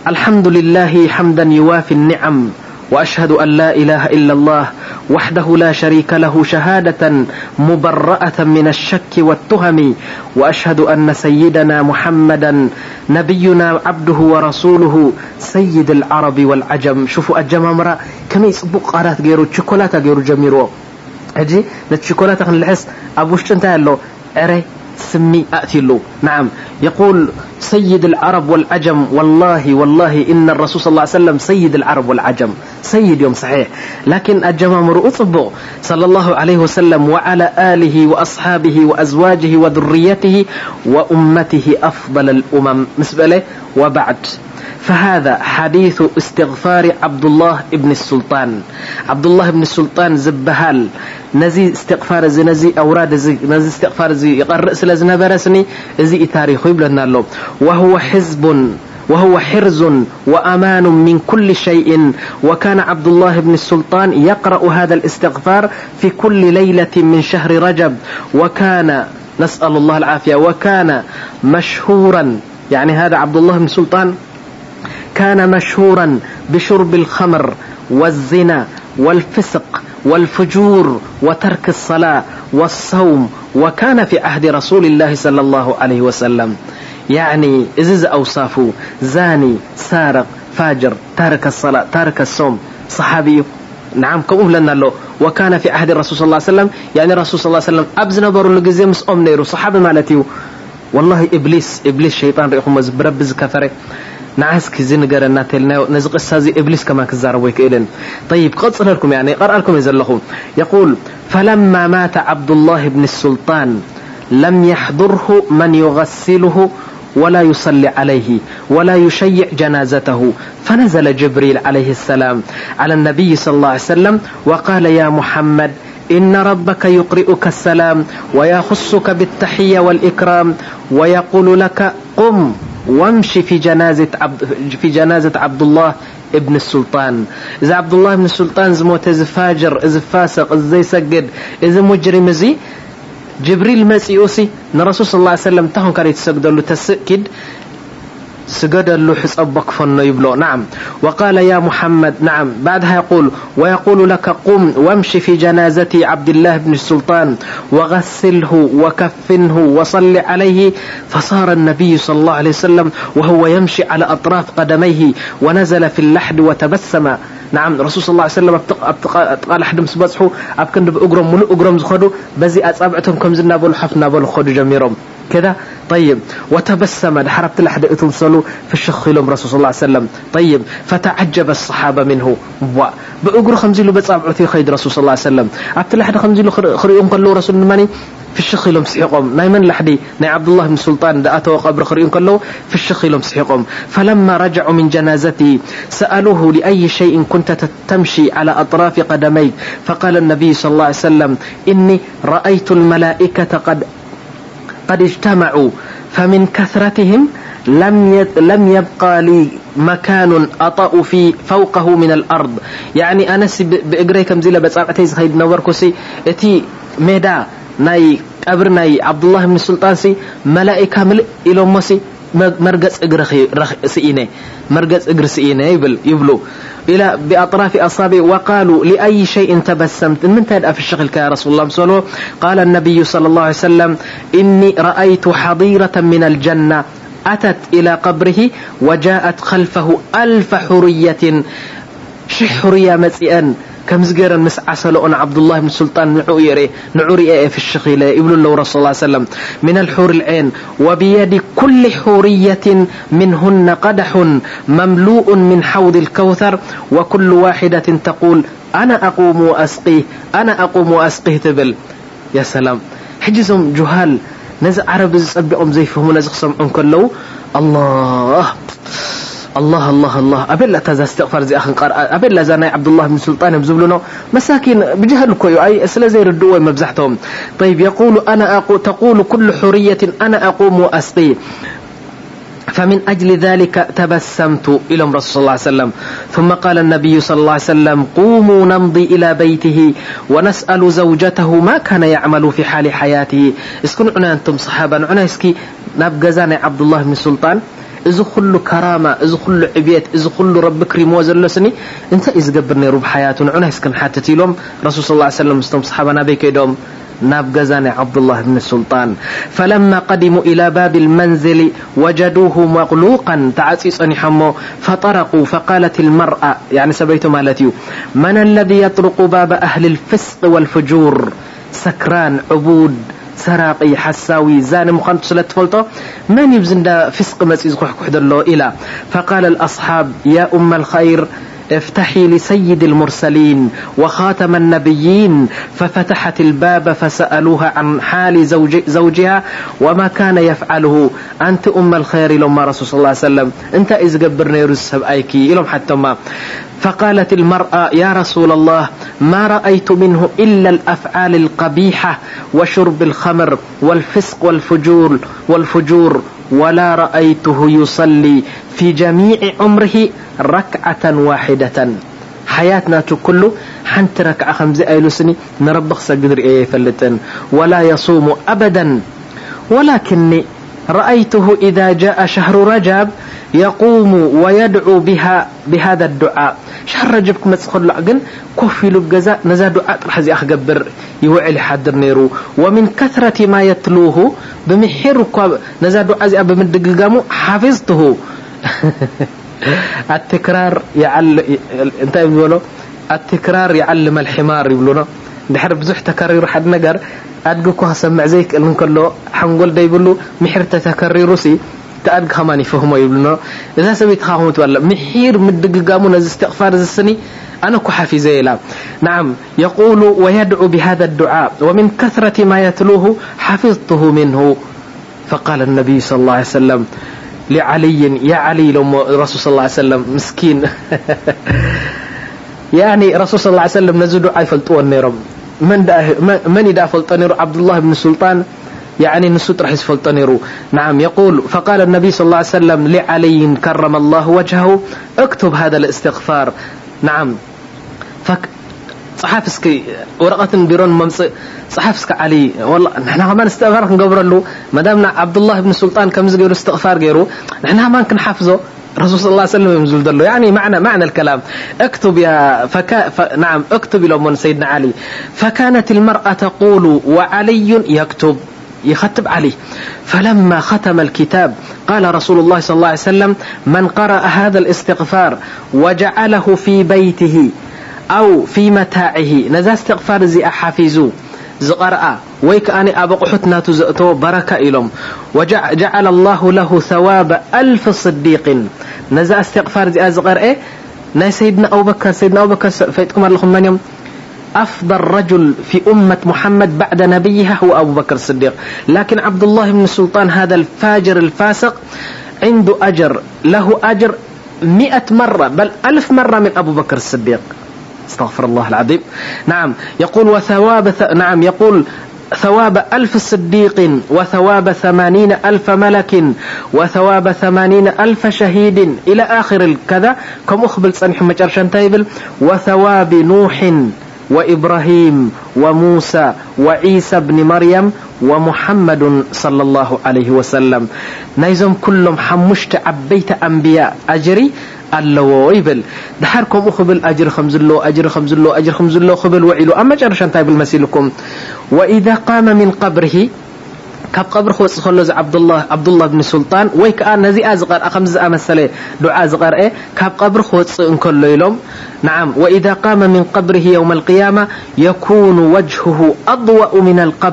الحمد لله حمدا يوافي النعم وأشهد أن لا إله إلا الله وحده لا شريك له شهادة مبرأة من الشك والتهم وأشهد أن سيدنا محمدا نبينا عبده ورسوله سيد العرب والعجم. شوفوا أجممر كمي صبق قرات ير شكولات ير جميرዎ نت شكولات نلحس أب وشط نتي له. عر سمي أأتيل نعم. يقول سيد العرب والعجم والله والله إن الرسول صلى الله عليه وسلم سيد العرب والعجم. سيد يوم صحيح. لكن أجمامر أطبق صلى الله عليه وسلم وعلى آله وأصحابه وأزواجه وذريته وأمته أفضل الأمم. مسبله وبعد. فهذا حديث استغفار عبد الله ابن السلطان. عبد الله ابن السلطان زبهال. نزي استغفار زي نزي أوراد زي نزي استغفار زي يقرأ سلاز نبرسني زي تاريخ ይብለና له وهو حزب وهو حرز وأمان من كل شيء. وكان عبد الله بن السلطان يقرأ هذا الاستغفار في كل ليلة من شهر رجب. وكان نسأل الله العافية وكان مشهورا. يعني هذا عبد الله بن سلطان كان مشهورا بشرب الخمر والزنا والفسق والفجور وترك الصلاة والصوم وكان في عهد رسول الله صلى الله عليه وسلم. يعني إزز أوصافه زاني سارق فاجر تارك الصلاة تارك الصوم. صحابي نعم ከምኡ لنا له. وكان في عهد الرسول صلى الله عليه وسلم يعني الرسول صلى الله عليه وسلم ኣብ ዝነበሩሉ ግዜ أم نيرو. صحابي مالتي والله إبليس إبليس شيطان رኢኹም ዝብረቢ ዝከፈረ ንዓስኪ ዚ ንገረና ተልናዮ ነዚ ቅሳ እዚ እብሊስ ከማ ክዛረቦ ይክእልን طيب ክቕፅለልኩም ቀርአልኩም እየ ዘለኹ يقول فلما مات عبد الله بن السلطان لم يحضره من يغسله ولا يصلي عليه ولا يشيع جنازته فنزل جبريل عليه السلام على النبي صلى الله عليه وسلم وقال يا محمد إن ربك يقرئك السلام ويخصك بالتحية والإكرام ويقول لك قم وامشي في جنازة عبد في جنازة عبد الله ابن السلطان. إذا عبد الله ابن السلطان زمو فاجر إذا فاسق إذا يسجد إذا مجرم زي جبريل مسيوسي نرسول صلى الله عليه وسلم تهون كاري تسجد له تسكد سجد اللوح صبك فن يبلو نعم. وقال يا محمد نعم. بعدها يقول ويقول لك قم وامشي في جنازة عبد الله بن السلطان وغسله وكفنه وصل عليه. فصار النبي صلى الله عليه وسلم وهو يمشي على أطراف قدميه ونزل في اللحد وتبسم. نعم. رسول صلى الله عليه وسلم أبتق أبتق أبتق مس بፅح مسبحه أبكن بأجرم من أجرم ዝኸዱ بزي ኣፃብዕቶም كم زنابول حفنا بول خدو ጀሚሮም كذا. طيب وتبسم دحربت لحد اتم سلو فشخ لهم رسول صلى الله عليه وسلم. طيب فتعجب الصحابة منه. بأجر خمزي له بتصابعتي خيد رسول صلى الله عليه وسلم. عبد لحد خمزي له خريهم قال له رسول ماني؟ فشخ لهم سحقهم ناي من لحدي؟ ناي عبد الله بن سلطان. دأتوا قبر خريهم كله فشخ لهم سحقهم فلما رجعوا من جنازته سألوه لأي شيء كنت تمشي على أطراف قدميك. فقال النبي صلى الله عليه وسلم إني رأيت الملائكة قد اجتمعوا فمن كثرتهم لم لم يبقى لي مكان أطأ في فوقه من الأرض. يعني أنا بإجري كم زي لبصابعتي زخيد نوركسي إتي ميدا ناي قبر ناي عبد الله بن السلطان سي ملائكة ملء مرقص اجر سئينه مرقص اجر سئينه يبل يبلو. إلى بأطراف أصابع وقالوا لأي شيء تبسمت؟ من تدأ في الشغل يا رسول الله صلى قال النبي صلى الله عليه وسلم إني رأيت حضيرة من الجنة أتت إلى قبره وجاءت خلفه ألف حرية. شح حرية مسئا كم زجرا مس عسلون عبد الله بن سلطان نعوري نعوري في الشخيلة يقول الله الله صلى الله عليه وسلم. من الحور العين وبيد كل حورية منهن قدح مملوء من حوض الكوثر وكل واحدة تقول أنا أقوم وأسقيه أنا أقوم وأسقيه تبل. يا سلام. حجزهم جهال نز عرب زبقهم زيفهم نز سمعهم كله الله الله الله. الله أبلا تزا استغفر زي أخن قار. أبلا زاني عبد الله بن سلطان بزبلنا مساكين بجهل كوي أي سلا زي ردوا مبزحتهم. طيب يقول أنا أقول تقول كل حرية أنا أقوم وأسقي. فمن أجل ذلك تبسمت إلى رسول صلى الله عليه وسلم. ثم قال النبي صلى الله عليه وسلم قوموا نمضي إلى بيته ونسأل زوجته ما كان يعمل في حال حياته. اسكن أنتم صحابة. عنا اسكي. نبقى عبد الله بن سلطان. እዚ ኩሉ ከራማ እዚ ኩሉ ዕብት እዚ ኩሉ ረቢ ክሪምዎ ዘሎ ስኒ እንታይ እዩ ዝገብር ነይሩ ብሓያቱ ንዑና ስክንሓትት ኢሎም ረሱል ስ ሰለም ምስቶም ሰሓባ ናበይ ከይዶም ناب جزاني عبد الله بن السلطان فلما قدموا إلى باب المنزل وجدوه مغلوقا تعسيس حمو فطرقوا فقالت المرأة يعني سبيت مالتي من الذي يطرق باب أهل الفسق والفجور سكران عبود سراقي حساوي زان مخان سلت فلتو من يبزن فسق مسيز كحكح دلو إلى فقال الأصحاب يا أم الخير افتحي لسيد المرسلين وخاتم النبيين ففتحت الباب فسألوها عن حال زوج زوجها وما كان يفعله. أنت أم الخير لما رسول صلى الله عليه وسلم. أنت يرسب أيكي إلهم حتى ما. فقالت المرأة يا رسول الله ما رأيت منه إلا الأفعال القبيحة وشرب الخمر والفسق والفجور والفجور. ولا رأيته يصلي في جميع عمره ركعة واحدة. حياتنا كله حنت ركعة خمزة أيلسني نربخ سجدر إيه فلتن ولا يصوم أبدا. ولكني رأيته إذا جاء شهر رجب يقوم ويدعو بها بهذا الدعاء شهر رجب كمس خلو عقن كفي له جزاء نزا دعاء رح زي أخجبر يوعي حدر نيرو ومن كثرة ما يتلوه بمحير نزا دعاء زي بمدققامو حفظته التكرار يعل انت يقولوا التكرار يعلم الحمار يقولون دحر بزح تكرر حد هسمع زيك كله حنقول دا يقولوا محير تتكرر سي تأدق خمان يفهموا يقولون إذا سبيت خاهم تولى محير مدققامو نز استغفار السني أنا كحافظي لا نعم يقول ويدعو بهذا الدعاء ومن كثرة ما يتلوه حفظته منه. فقال النبي صلى الله عليه وسلم لعلي يا علي رسول صلى الله عليه وسلم مسكين. يعني رسول صلى الله عليه وسلم نزل دعاء يفلطوا النيرم من دا من دا فلطنيرو عبد الله بن سلطان يعني نسوت راح يسفلطنيرو نعم يقول فقال النبي صلى الله عليه وسلم لعلي كرم الله وجهه اكتب هذا الاستغفار نعم فك صحاف اسكي ورقة بيرون ممص صحاف اسكي علي والله نحن كمان استغفار نقبر له ما دامنا عبد الله بن الرسول صلى الله عليه وسلم ينزل دله يعني معنى معنى الكلام. اكتب يا فكا ف... نعم اكتب لهم سيدنا علي. فكانت المرأة تقول وعلي يكتب. يختب عليه فلما ختم الكتاب قال رسول الله صلى الله عليه وسلم من قرأ هذا الاستغفار وجعله في بيته أو في متاعه. نذا استغفار زي أحافظوا زقرأ ወይ ከዓ ኣብ ኣቑሑት ናቱ ዘእተዎ በረካ ኢሎም ጀዓለ ላሁ ለሁ ሰዋባ ኣልፍ صዲቅን ነዛ እስተቕፋር እዚኣ ዝቐርአ ናይ ሰይድና ኣቡበከር ሰይድና ኣቡበከር ፈይጥኩም ኣለኹም መን እዮም أفضل رجل في أمة محمد بعد نبيها هو أبو بكر الصديق لكن عبد الله بن سلطان هذا الفاجر الفاسق عنده أجر. له أجر مئة مرة بل ألف مرة من أبو بكر الصديق استغفر الله العظيم نعم. يقول, وثواب ث... نعم. يقول ثواب ألف صديق وثواب ثمانين ألف ملك وثواب ثمانين ألف شهيد إلى آخر كذا كم أخبل صنح مجرشان تايبل؟ وثواب نوح وإبراهيم وموسى وعيسى بن مريم ومحمد صلى الله عليه وسلم نايزم كلهم حمشت عبيت أنبياء أجري ኣለዎ ይብል ድሓር ከምኡ ክብል ኣጅሪ ከም ዘለዎ ኣጅሪ ከም ዘለዎ ኣጅሪ ከም ዘለዎ ክብል ውዒሉ ኣብ መጨረሻ እንታይ ብል መሲልኩም ወኢዛ ቃመ ምን ቀብርሂ ካብ ቀብሪ ክወፅእ ከሎ ዚ ዓብዱላህ ብኒ ሱልጣን ወይ ከዓ ነዚኣ ዝቐርአ ከምዚ ዝኣመሰለ ዱዓ ዝቐርአ ካብ ቀብሪ ክወፅእ እንከሎ ኢሎም نعم وإذا قام من قبره يوم القيامة يكون وجهه أضوأ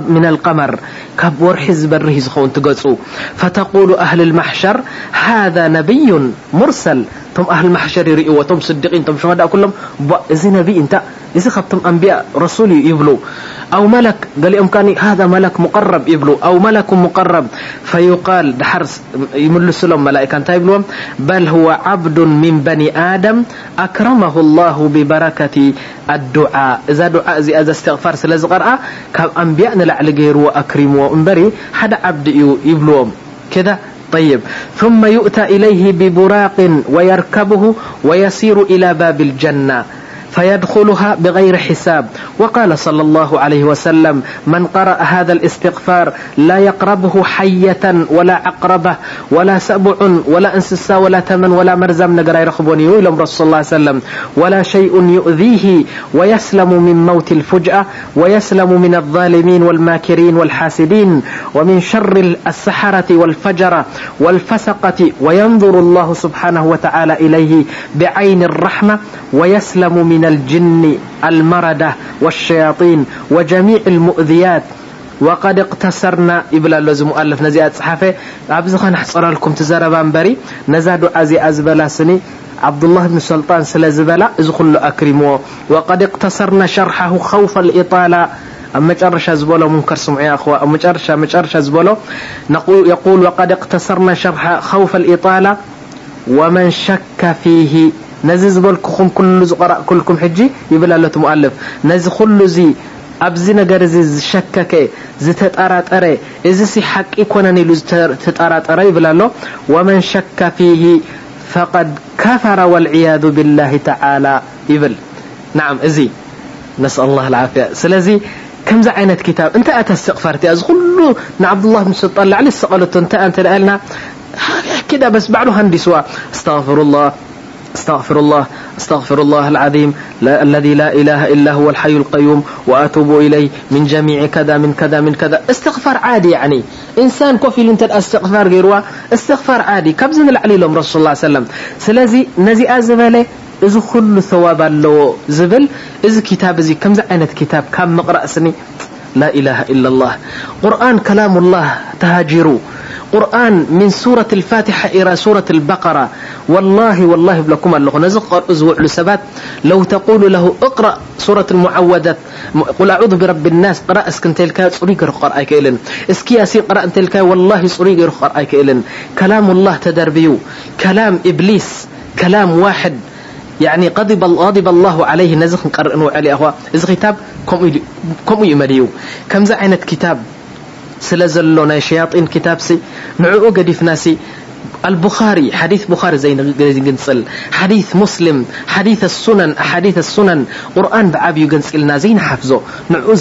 من القمر كب ورح زبره زخون تقصو فتقول أهل المحشر هذا نبي مرسل تم أهل المحشر يرئوا تم صديقين تم شهداء كلهم إذا نبي انت إذا خبتم أنبياء رسول يبلو أو ملك قال إمكاني هذا ملك مقرب يبلو أو ملك مقرب. فيقال دحرس يملس لهم ملائكة أنت يبلوهم بل هو عبد من بني آدم أكرمه الله ببركة الدعاء. إذا دعاء زي إذا استغفار سلز قرأ كاب أنبياء نلعل غير وأكرمه انبري حدا عبد يبلوهم كذا طيب. ثم يؤتى إليه ببراق ويركبه ويسير إلى باب الجنة. فيدخلها بغير حساب. وقال صلى الله عليه وسلم من قرأ هذا الاستغفار لا يقربه حية ولا عقربة ولا سبع ولا انسسا ولا تمن ولا مرزم. نقرأ لهم رسول الله صلى الله عليه وسلم. ولا شيء يؤذيه ويسلم من موت الفجأة ويسلم من الظالمين والماكرين والحاسدين ومن شر السحرة والفجرة والفسقة. وينظر الله سبحانه وتعالى إليه بعين الرحمة ويسلم من الجن المردة والشياطين وجميع المؤذيات. وقد اقتصرنا يبل زي مؤلف نزي صحافة. ابز خن حصر لكم تزربا بري نزا دعاء زي أزبلا سني. عبد الله بن سلطان سلازبلا إذ كله اكرمه وقد اقتصرنا شرحه خوف زبولو منكر سمعي يا أخوة. أما مجرش مجرش زبولو نقول يقول وقد اقتصرنا شرح خوف الإطالة. ومن شك فيه ነዚ ዝበልክኹም ኩሉ ዝቆራእ ኩልኩም ሕጂ ይብል ኣሎ ትሙኣልፍ ነዚ ኩሉ ዚ ኣብዚ ነገር እዚ ዝሸከከ ዝተጠራጠረ እዚ ሲ ሓቂ ኮነን ኢሉ ዝተጠራጠረ ይብል ኣሎ ወመን ሸካ ፊሂ ፈቀድ ከፈረ ወልዕያذ ብላه ተላ ይብል ንዓም እዚ ነስأ ላ ዓፍያ ስለዚ ከምዚ ዓይነት ክታብ እንታይ ኣታ ስተቕፈርቲ እዚ ኩሉ ንዓብድላه ብን ሰጣን ላዕሊ ዝሰቐለቶ እንታይ እንተደኣልና ዳ በስ ባዕሉ ሃንዲስዋ ኣስተغፍሩላه استغفر الله استغفر الله العظيم لا الذي لا إله إلا هو الحي القيوم وأتوب إليه من جميع كذا من كذا من كذا. استغفار عادي يعني. إنسان كفيل أنت استغفار غيروا استغفار عادي. كبزن العلي لهم رسول الله صلى الله عليه وسلم؟ سلازي نزي أزبالي إذا كل ثواب له زبل إذا كتاب زي كم عينة كتاب كم مقرأ لا إله إلا الله. قرآن كلام الله تهاجروا. قرآن من سورة الفاتحة إلى سورة البقرة. والله والله بلكم الله نزق أزوع لسبات لو تقول له اقرأ سورة المعوذات قل أعوذ برب الناس. قرأ اسكن تلك صريق رقر أي كإلن اسكي ياسي قرأ تلك والله صريق رقر أي كإلن كلام الله تدربيو. كلام إبليس. كلام واحد. يعني غضب غضب الله عليه. نزخ قرأنه علي أخوة. إذا كتاب كم يمديو كم زعينة كتاب سلازلو ناي شياطين كتاب سي. نعو قديفنا سي البخاري حديث بخاري زي نقنصل حديث مسلم حديث السنن أحاديث السنن. قرآن بعابي يقنصلنا زين حفظه نعو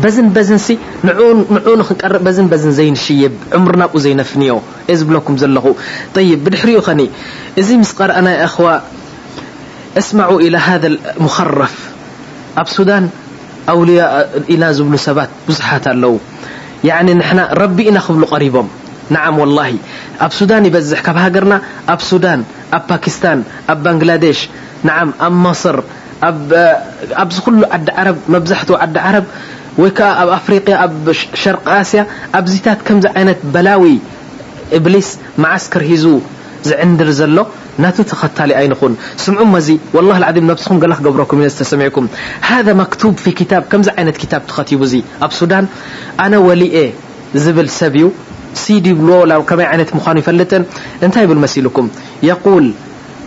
بزن بزن سي نعون نعون خنقرب بزن بزن زين شيب. عمرنا أبو زين فنيو إز بلكم زلخو طيب بدحريو خني. إزي مسقر أنا يا أخوة اسمعوا إلى هذا المخرف. أب سودان أولياء إلى زبل سبات بزحات اللو. يعني نحن ربي إنا خبلو قريبهم. نعم والله. أب سودان يبزح كاب هاجرنا. أب سودان أب باكستان أب بنغلاديش. نعم أب مصر أب أب كل عد عرب مبزحته عد عرب ወይ ከዓ ኣብ ኣፍሪቅያ ኣብ ሸርቂ ኣስያ ኣብዚታት ከምዚ ዓይነት በላዊ እብሊስ መዓስክር ሂዙ ዝዕንድር ዘሎ ናቱ ተኸታሊ ኣይንኹን ስምዑ መዚ والله العظيم ነብስኹም ገላ ክገብረኩም ኢነ ዝተሰሚዕኩም هذا مكتوب في كتاب ከምዚ ዓይነት كتاب ተኸቲቡ እዚ ኣብ ሱዳን ኣነ ወሊኤ ዝብል ሰብ እዩ ሲዲ ብልዎ ከመይ ዓይነት ምዃኑ ይፈልጥን እንታይ ይብል መሲልኩም የቁል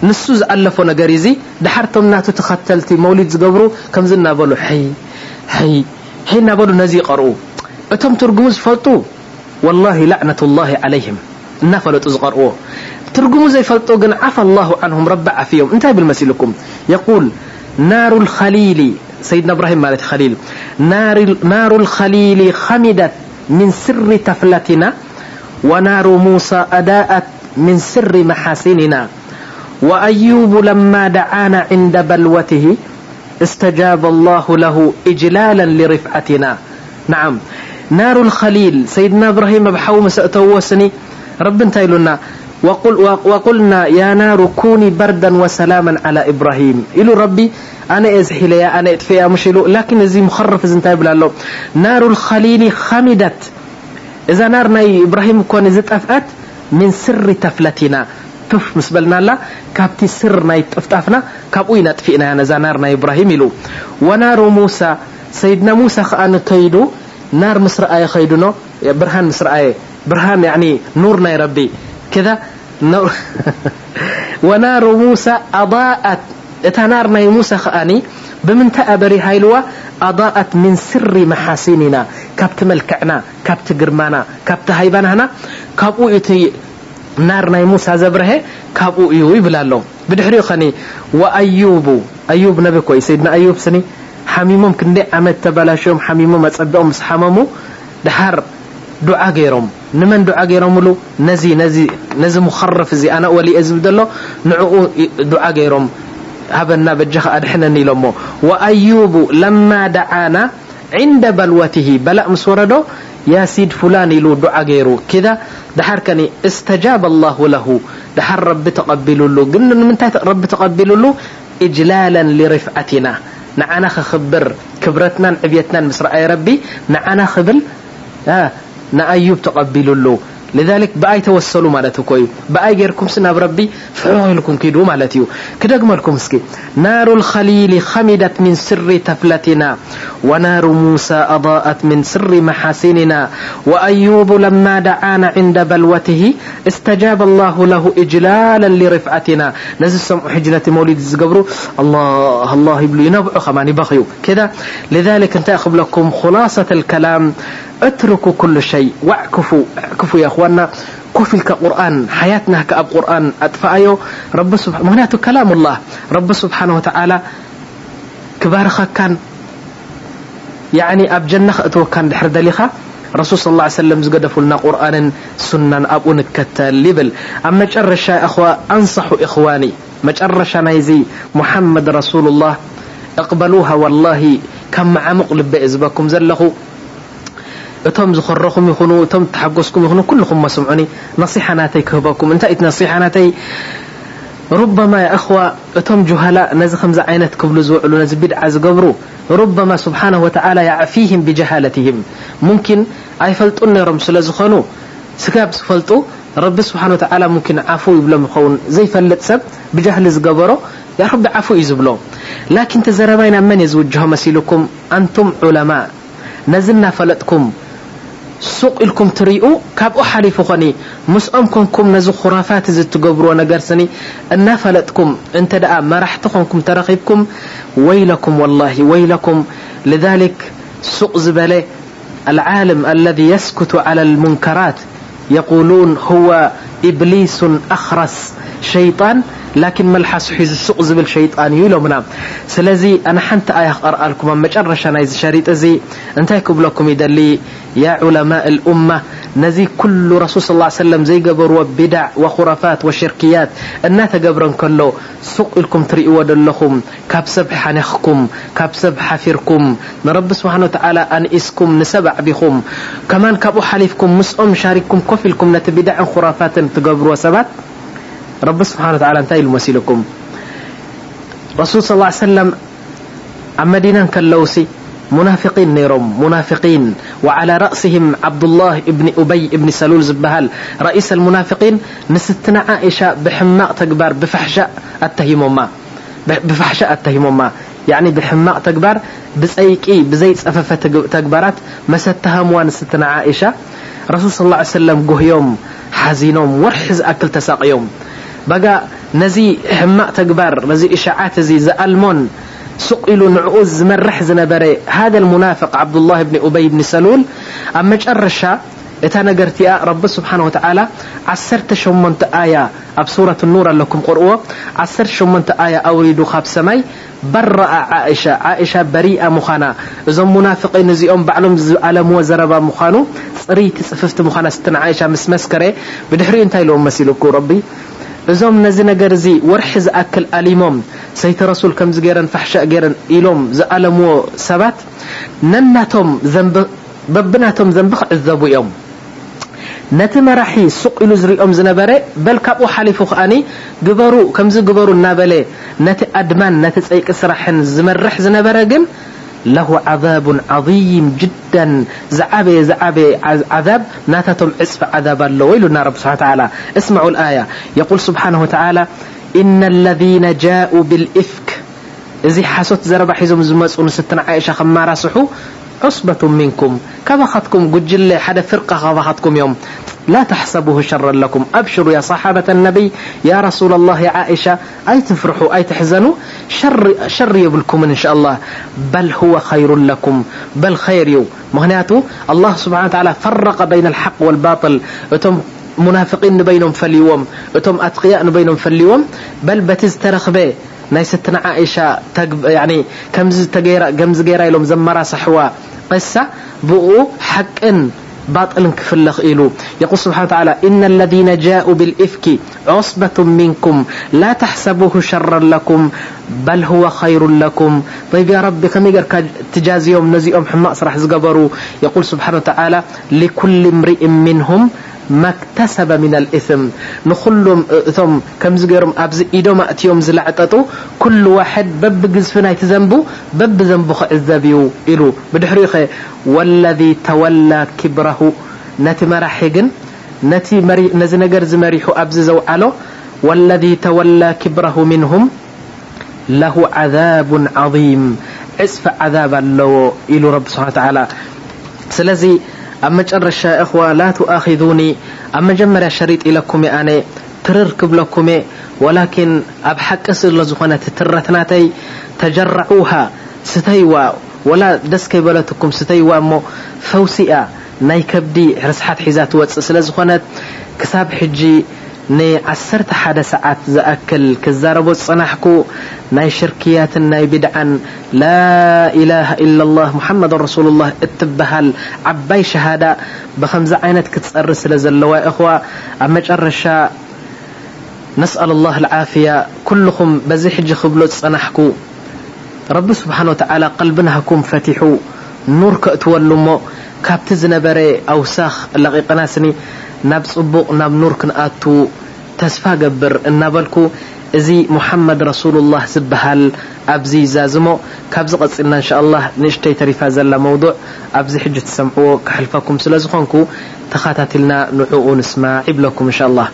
ንሱ ዝኣለፎ ነገር እዚ ድሓርቶም ናቱ ተኸተልቲ መውሊድ ዝገብሩ ከምዚ እናበሉ ይ ይ ይ እናበሉ ነዚ ይቐርኡ እቶም ትርጉሙ ዝፈልጡ والله لعنة الله عليهم እናፈለጡ ዝቐርዎ ትርጉሙ ዘይፈልጦ ግን ዓፋ الله عنهم ረቢ ዓፍዮም እንታይ ብል መሲልኩም يقول نار الخليل سيدنا إبراهيم مالت خليل نار, نار الخليل خمدت من سر تفلتنا ونار موسى أداءت من سر محاسننا وأيوب لما دعانا عند بلوته استجاب الله له إجلالا لرفعتنا. نعم. نار الخليل. سيدنا إبراهيم بحو مسأتوسني رب انت لنا وقل وقلنا يا نار كوني بردا وسلاما على إبراهيم. إلو ربي أنا إزحليا أنا إطفئة مش إلو لكن زي مخرف زنتاي بلا له نار الخليل خمدت. إذا نار ناي إبراهيم كون زتأفأت من سر تفلتنا. ትፍ ምስ በልናላ ካብቲ ስር ናይ ጥፍጣፍና ካብኡ ይነጥፊእና ነዛ ናር ናይ እብራሂም ኢሉ ወናሩ ሙሳ ሰይድና ሙሳ ከዓ ንከይዱ ናር ምስ ረአየ ከይዱኖ ብርሃን ምስ ረአየ ብርሃን ኑር ናይ ረቢ ከذ ወናሩ ሙሳ ኣضኣት እታ ናር ናይ ሙሳ ከኣኒ ብምንታይ ኣበሪሃ ኢልዋ ኣضኣት ምን ስሪ መሓሲኒና ካብቲ መልክዕና ካብቲ ግርማና ካብቲ ሃይባናና ካብኡ ናር ናይ ሙሳ ዘብርሀ ካብኡ እዩ ይብል ኣሎ ብድሕሪኡ ኸኒ ወኣዩቡ ኣዩብ ነቢ ኮይ ሰይድና ኣዩብ ስኒ ሓሚሞም ክንደይ ዓመት ተባላሽኦም ሓሚሞም ኣፀቢኦም ምስ ሓመሙ ድሓር ዱዓ ገይሮም። ንመን ዱዓ ገይሮምሉ ነዚ ነዚ ሙኸረፍ እዚ ኣነ ወሊአ ዝብል ዘሎ ንዕኡ ዱዓ ገይሮም። ሃበና በጃኻ ኣድሕነኒ ኢሎሞ። ወኣዩቡ ለማ ደዓና ዕንደ በልወትሂ በላእ ምስ ወረዶ يا سيد فلان يلو دعا غيرو كذا دحر كني استجاب الله له. دحر رب تقبل له. قلنا من رب تقبل له إجلالا لرفعتنا. نعنا خبر كبرتنا عبيتنا مسرع يا ربي. نعنا خبل آه نأيوب لذلك بأي توسلوا مالتو كوي بأي غيركم سناب ربي فعوا لكم كيدو مالتيو كدقم لكم سكي. نار الخليل خمدت من سر تفلتنا ونار موسى أضاءت من سر محاسننا وأيوب لما دعانا عند بلوته استجاب الله له إجلالا لرفعتنا. نزل سمع حجلة مولد الزقبرو الله الله يبلو ينبعو خماني بخيو. كذا لذلك انت أخب لكم خلاصة الكلام. اتركوا كل شيء. واعكفوا اعكفوا يا اخوانا كفل كقرآن حياتنا كأب قرآن أطفأيو رب سبحانه مهناته كلام الله. رب سبحانه وتعالى كبارخ كان يعني أب جنة أتو كان دحر دليخة. رسول صلى الله عليه وسلم قرآن سنة أبو نكتل ليبل أما جرشا أخوة أنصح إخواني. مجرشا نايزي محمد رسول الله. اقبلوها والله. كم عمق لب إزبكم زلخوا እቶም ዝኸረኹም ይኹኑ እቶም ተሓጎስኩም ይኹኑ ኩልኹም መስምዑኒ ነሲሓ ናተይ ክህበኩም እንታይ እቲ ነሲሓ ናተይ ربما يا أخوة أتم جهلاء نزخم زعينة كبل زوعلو نز بدعة زقبرو ربما سبحانه وتعالى يعفيهم بجهالتهم ممكن أي فلطون يرم سلزخنو سكاب سفلطو رب سبحانه وتعالى ممكن عفو يبلم يخون زي فلت سب بجهل زقبرو يا رب عفو يزبلو لكن تزربين من يزوجه مسيلكم أنتم علماء نزلنا فلتكم ሱቅ ኢልኩም ትሪኡ ካብኡ ሓሊፉ ኾኒ ምስኦም ኮንኩም ነዚ ኩራፋት እዚ ትገብርዎ ነገር ስኒ እናፈለጥኩም እንተ ደኣ መራሕቲ ኮንኩም ተረኺብኩም ወይለኩም ወላሂ ወይለኩም لذلك ሱቅ ዝበለ العالم الذي يسكت على المنكرات يقولون هو إبليس أخرس شيطان لكن ملحس حيز السوق زبل شيطان يلو منا. سلزي أنا حنت آية أقرأ لكم مجرش أنا إذا شريط أزي انتهيكم لكم يدلي يا علماء الأمة نزي كل رسول صلى الله عليه وسلم زي قبر وبدع وخرافات وشركيات الناس قبرن كله سوق لكم كاب سبح حنخكم كاب سبح حفركم نرب سبحانه وتعالى أن إسكم نسبع بكم كمان كابو حليفكم مسؤم تقبروا سبات رب سبحانه وتعالى انتهي المسيلكم رسول صلى الله عليه وسلم مدينة كاللوسي منافقين نيرم منافقين وعلى رأسهم عبد الله بن أبي بن سلول زبهل رئيس المنافقين نستنا عائشة بحماق تكبر بفحشاء اتهمما بفحشاء اتهمما يعني بحماق تكبر بزيكي بزي رسول صلى الله عليه وسلم قهيوم حزينهم ورحز أكل تساقيوم. بقى نزي حماق تكبر نزي إشاعات زي زألمون سقل نعوز زمرح زنبري هذا المنافق እታ ነገርቲኣ ረቢ ስብሓ ወ 18 ኣያ ኣብ ሱረት ኑር ኣለኩም ቁርእዎ 18 ኣያ ኣውሪዱ ካብ ሰማይ በረአ ዓእሻ ዓእሻ በሪኣ ምዃና። እዞም ሙናፍقን እዚኦም ባዕሎም ዝኣለምዎ ዘረባ ምዃኑ ፅሪይቲ ፅፍፍቲ ምዃና ስተን ዓእሻ ምስ መስከረ ብድሕሪኡ እንታይ ኢልዎም መሲልኩ ረቢ? እዞም ነዚ ነገር እዚ ወርሒ ዝኣክል ኣሊሞም ሰይቲ ረሱል ከምዚ ገረን ፋሕሻእ ገይረን ኢሎም ዝኣለምዎ ሰባት ነናቶም በብናቶም ዘንቢ ክዕዘቡ እዮም። ነቲ መራሒ ሱቅ ኢሉ ዝሪኦም ዝነበረ በል ካብኡ ሓሊፉ ከዓኒ ግበሩ ከምዚ ግበሩ እናበለ ነቲ ኣድማን ነቲ ፀይቂ ስራሕን ዝመርሕ ዝነበረ ግን له عذاب عظيم جدا زعبي زعبي عذاب ناتتم عصف عذاب الله ويلنا رب سبحانه وتعالى اسمعوا الآية يقول سبحانه وتعالى إن الذين جاءوا بالإفك إذي حسوت زرب حزم زمس ونستنا عائشة خمارا صحو عصبة منكم. كبختكم قجل حدا فرقة كبختكم يوم. لا تحسبوه شرا لكم. أبشروا يا صحابة النبي. يا رسول الله عائشة. أي تفرحوا أي تحزنوا. شر, شر يبلكم إن شاء الله. بل هو خير لكم. بل خير يو. مهنياته الله سبحانه وتعالى فرق بين الحق والباطل. أتم منافقين نبينهم فليوم. أتم أتقياء نبينهم فليوم. بل بتز ترخبه. نايستنا عائشة تقب يعني كمز ናይ ሰትና عእሻ ከምዚ ገይራ ኢሎም ዘመራስሕዋ قሳ ብኡ ሓቅን باطلا كفل خئل يقول سبحانه وتعالى إن الذين جاءوا بالإفك عصبة منكم لا تحسبوه شرا لكم بل هو خير لكم طيب يا رب كم يقر تجازيهم نزيهم حماء صرح زقبروا يقول سبحانه وتعالى لكل امرئ منهم ما اكتسب من الإثم. نخلهم ثم كم زجرم أبز إيدهم أتيهم زلعتتو كل واحد بب جزفنا يتزنبو بب زنبو خعذبيو إلو بدحريخ والذي تولى كبره نتي مرحيقن نتي مري نزي نجر زمريحو أبز زوعلو والذي تولى كبره منهم له عذاب عظيم عصف عذاب اللو إلو رب سبحانه وتعالى أما جرشا إخوة لا تؤاخذوني. أما جمرا شريط إلكم أنا ترر قبلكم ولكن أبحك أسئل لزخانة ترتناتي تجرعوها ستيوا ولا دسك بلتكم ستيوا مو. فوسئة نايكبدي رسحات حزات واتس. كساب حجي ንዓሰርተ ሓደ ሰዓት ዝኣክል ክዛረቦ ዝፅናሕኩ ናይ ሽርክያትን ናይ ቢድዓን ላኢላሃ ኢላ ላህ ሙሓመድ ረሱሉ ላህ እትበሃል ዓባይ ሸሃዳ ብከምዚ ዓይነት ክትፀሪ ስለ ዘለዋ እኽዋ ኣብ መጨረሻ ነስአል ላህ ልዓፍያ ኩልኹም በዚ ሕጂ ክብሎ ዝፀናሕኩ ረቢ ስብሓን ወተዓላ ቀልብናሃኩም ፈቲሑ ኑር ከእትወሉ እሞ ካብቲ ዝነበረ ኣውሳኽ ለቂቕናስኒ ናብ ፅቡቕ ናብ ኑር ክንኣቱ ተስፋ ገብር እናበልኩ እዚ ሙሓመድ ረሱሉላህ ዝበሃል ኣብዚ ይዛዝሞ ካብዚ ቀፂልና እንሻ ላ ንእሽተይ ተሪፋ ዘላ መውضዕ ኣብዚ ሕጂ ትሰምዕዎ ክሕልፈኩም ስለ ዝኾንኩ ተኸታትልና ንዕኡ ንስማዕ ይብለኩም እንሻ ላ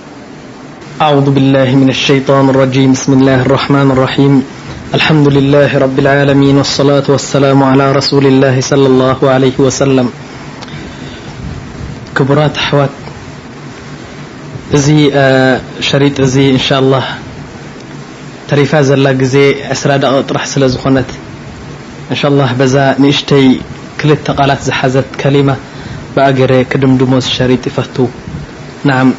أعوذ بالله من الشيطان الرجيم بسم الله الرحمن الرحيم الحمد لله رب العالمين والصلاة والسلام على رسول الله صلى الله عليه وسلم كبرات حوات زي شريط زي إن شاء الله تريفا زلا زي عسرا دقيقة طرح سلا زخونت إن شاء الله بزا نشتي كل التقالات زحزت كلمة بأجر كدم دموز شريط يفتو نعم